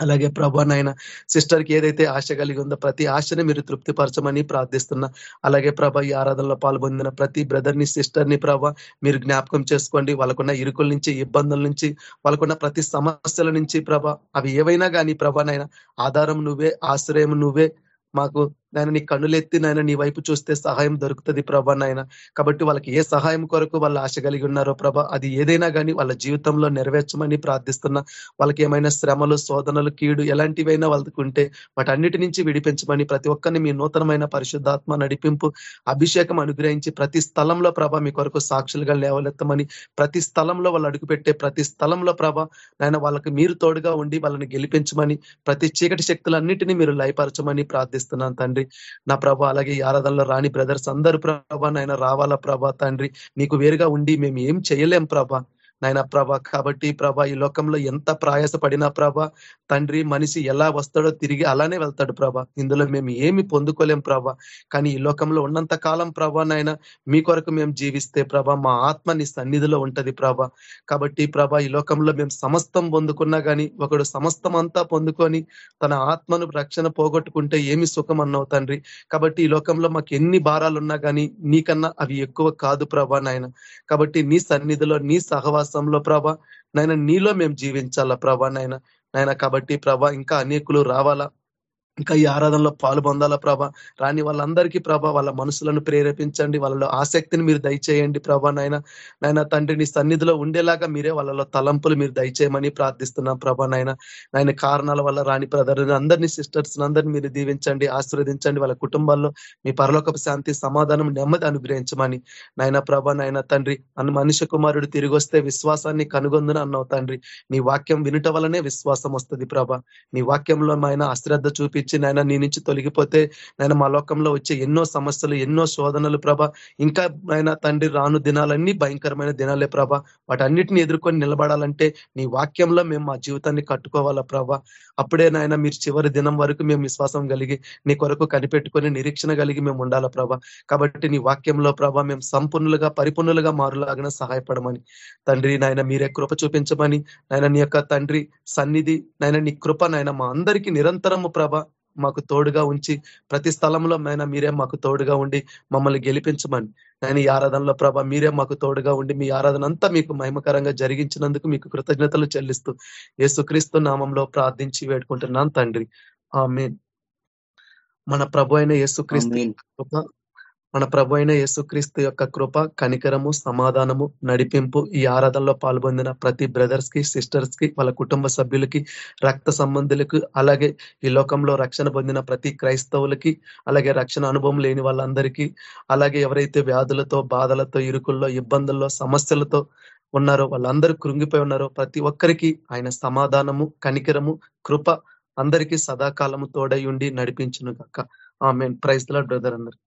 అలాగే ప్రభా నాయన సిస్టర్కి ఏదైతే ఆశ కలిగి ఉందో ప్రతి ఆశని మీరు తృప్తిపరచమని ప్రార్థిస్తున్నా. అలాగే ప్రభ ఈ ఆరాధనలో పాల్పొందిన ప్రతి బ్రదర్ని సిస్టర్ని ప్రభ మీరు జ్ఞాపకం చేసుకోండి. వాళ్ళకున్న ఇరుకుల నుంచి ఇబ్బందుల నుంచి వాళ్ళకున్న ప్రతి సమస్యల నుంచి ప్రభ అవి ఏవైనా కానీ ప్రభా నాయన ఆధారం నువ్వే ఆశ్రయం నువ్వే మాకు నాయన నీ కన్నులెత్తి నాయన నీ వైపు చూస్తే సహాయం దొరుకుతుంది ప్రభా నాయన. కాబట్టి వాళ్ళకి ఏ సహాయం కొరకు వాళ్ళు ఆశ కలిగి ఉన్నారో ప్రభ అది ఏదైనా కానీ వాళ్ళ జీవితంలో నెరవేర్చమని ప్రార్థిస్తున్నా. వాళ్ళకి ఏమైనా శ్రమలు శోధనలు కీడు ఎలాంటివైనా వాళ్ళకు ఉంటే వాటన్నిటి నుంచి విడిపించమని ప్రతి ఒక్కరిని మీ నూతనమైన పరిశుద్ధాత్మ నడిపింపు అభిషేకం అనుగ్రహించి ప్రతి స్థలంలో ప్రభ మీ కొరకు సాక్షులుగా లేవలెత్తమని ప్రతి స్థలంలో వాళ్ళు అడుగుపెట్టే ప్రతి స్థలంలో ప్రభ నాయన వాళ్ళకి మీరు తోడుగా ఉండి వాళ్ళని గెలిపించమని ప్రతి చీకటి శక్తులన్నిటినీ మీరు లయపరచమని ప్రార్థిస్తున్నాను తండ్రి. నా ప్రభ అలాగే ఈ ఆరాధనలో రాని బ్రదర్స్ అందరు ప్రభా నాయన రావాలా ప్రభా తండ్రి. నీకు వేరుగా ఉండి మేము ఏం చేయలేం ప్రభా. నాయన ప్రభ కాబట్టి ప్రభ ఈ లోకంలో ఎంత ప్రయాస పడినా ప్రభ తండ్రి మనిషి ఎలా వస్తాడో తిరిగి అలానే వెళ్తాడు ప్రభ. ఇందులో మేము ఏమి పొందుకోలేం ప్రభ. కానీ ఈ లోకంలో ఉన్నంత కాలం ప్రభ నాయన మీ కొరకు మేము జీవిస్తే ప్రభ మా ఆత్మ నీ సన్నిధిలో ఉంటది ప్రభ. కాబట్టి ప్రభ ఈ లోకంలో మేము సమస్తం పొందుకున్నా కానీ ఒకడు సమస్తం అంతా పొందుకొని తన ఆత్మను రక్షణ పోగొట్టుకుంటే ఏమి సుఖం అన్నావు తండ్రి. కాబట్టి ఈ లోకంలో మాకు ఎన్ని భారాలు గాని కానీ నీకన్నా అవి ఎక్కువ కాదు ప్రభా నాయన. కాబట్టి నీ సన్నిధిలో నీ సహవాస విశ్వాసంలో ప్రభ. నాయన నీలో మేము జీవించాలా ప్రభ నాయన నాయన కాబట్టి ప్రభ ఇంకా అనేకులు రావాలా. ఇంకా ఈ ఆరాధనలో పాలు పొందాలా ప్రభ? రాని వాళ్ళందరికీ ప్రభ వాళ్ళ మనసులను ప్రేరేపించండి వాళ్ళలో ఆసక్తిని మీరు దయచేయండి ప్రభా నాయన. నాయన తండ్రి నీ సన్నిధిలో ఉండేలాగా మీరే వాళ్ళలో తలంపులు మీరు దయచేయమని ప్రార్థిస్తున్నాం ప్రభా నాయన. నాయన కారణాల వల్ల రాని బ్రదర్ అందరినీ సిస్టర్స్ అందరినీ మీరు దీవించండి ఆశీర్వదించండి వాళ్ళ కుటుంబాల్లో మీ పరలోకపు శాంతి సమాధానం నెమ్మది అనుగ్రహించమని. నాయన ప్రభ నాయన తండ్రి అన్న మనిషి కుమారుడు తిరిగి వస్తే విశ్వాసాన్ని కనుగొందున అన్నావు తండ్రి. నీ వాక్యం వినుట వల్లనే విశ్వాసం వస్తుంది ప్రభ. నీ వాక్యంలో ఆయన అశ్రద్ధ చూపించి నాయన నీ నుంచి తొలగిపోతే నాయన మా లోకంలో వచ్చే ఎన్నో సమస్యలు ఎన్నో శోధనలు ప్రభ ఇంకా నాయన తండ్రి రాను దినాలన్నీ భయంకరమైన దినాలే ప్రభ. వాటన్నిటిని ఎదుర్కొని నిలబడాలంటే నీ వాక్యంలో మేము మా జీవితాన్ని కట్టుకోవాలా ప్రభ. అప్పుడే నాయన మీరు చివరి దినం వరకు మేము విశ్వాసం కలిగి నీ కొరకు కనిపెట్టుకొని నిరీక్షణ కలిగి మేము ఉండాలా ప్రభ. కాబట్టి నీ వాక్యంలో ప్రభ మేము సంపూర్ణులుగా పరిపూర్ణులుగా మారులాగిన సహాయపడమని. తండ్రి నాయన మీరే కృప చూపించమని నాయన నీ యొక్క తండ్రి సన్నిధి నాయన నీ కృప నాయన మా అందరికీ నిరంతరము ప్రభ మాకు తోడుగా ఉంచి ప్రతి స్థలంలో నాయన మీరే మాకు తోడుగా ఉండి మమ్మల్ని గెలిపించమని. నేను ఈ ఆరాధనలో ప్రభ మీరే మాకు తోడుగా ఉండి మీ ఆరాధన అంతా మీకు మహిమకరంగా జరిగించినందుకు మీకు కృతజ్ఞతలు చెల్లిస్తూ యేసుక్రీస్తు నామంలో ప్రార్థించి వేడుకుంటున్నాను తండ్రి. ఆమె మన ప్రభు అయిన యేసుక్రీస్తు మన ప్రభు అయిన యేసుక్రీస్తు యొక్క కృప కనికరము సమాధానము నడిపింపు ఈ ఆరాధనలో పాల్పొందిన ప్రతి బ్రదర్స్కి సిస్టర్స్కి వాళ్ళ కుటుంబ సభ్యులకి రక్త సంబంధులకు అలాగే ఈ లోకంలో రక్షణ పొందిన ప్రతి క్రైస్తవులకి అలాగే రక్షణ అనుభవం లేని వాళ్ళందరికీ అలాగే ఎవరైతే వ్యాధులతో బాధలతో ఇరుకుల్లో ఇబ్బందుల్లో సమస్యలతో ఉన్నారో వాళ్ళందరూ కృంగిపోయి ఉన్నారో ప్రతి ఒక్కరికి ఆయన సమాధానము కనికరము కృప అందరికీ సదాకాలము తోడై ఉండి నడిపించును కాక ఆమె ప్రైజ్ బ్రదర్ అన్నారు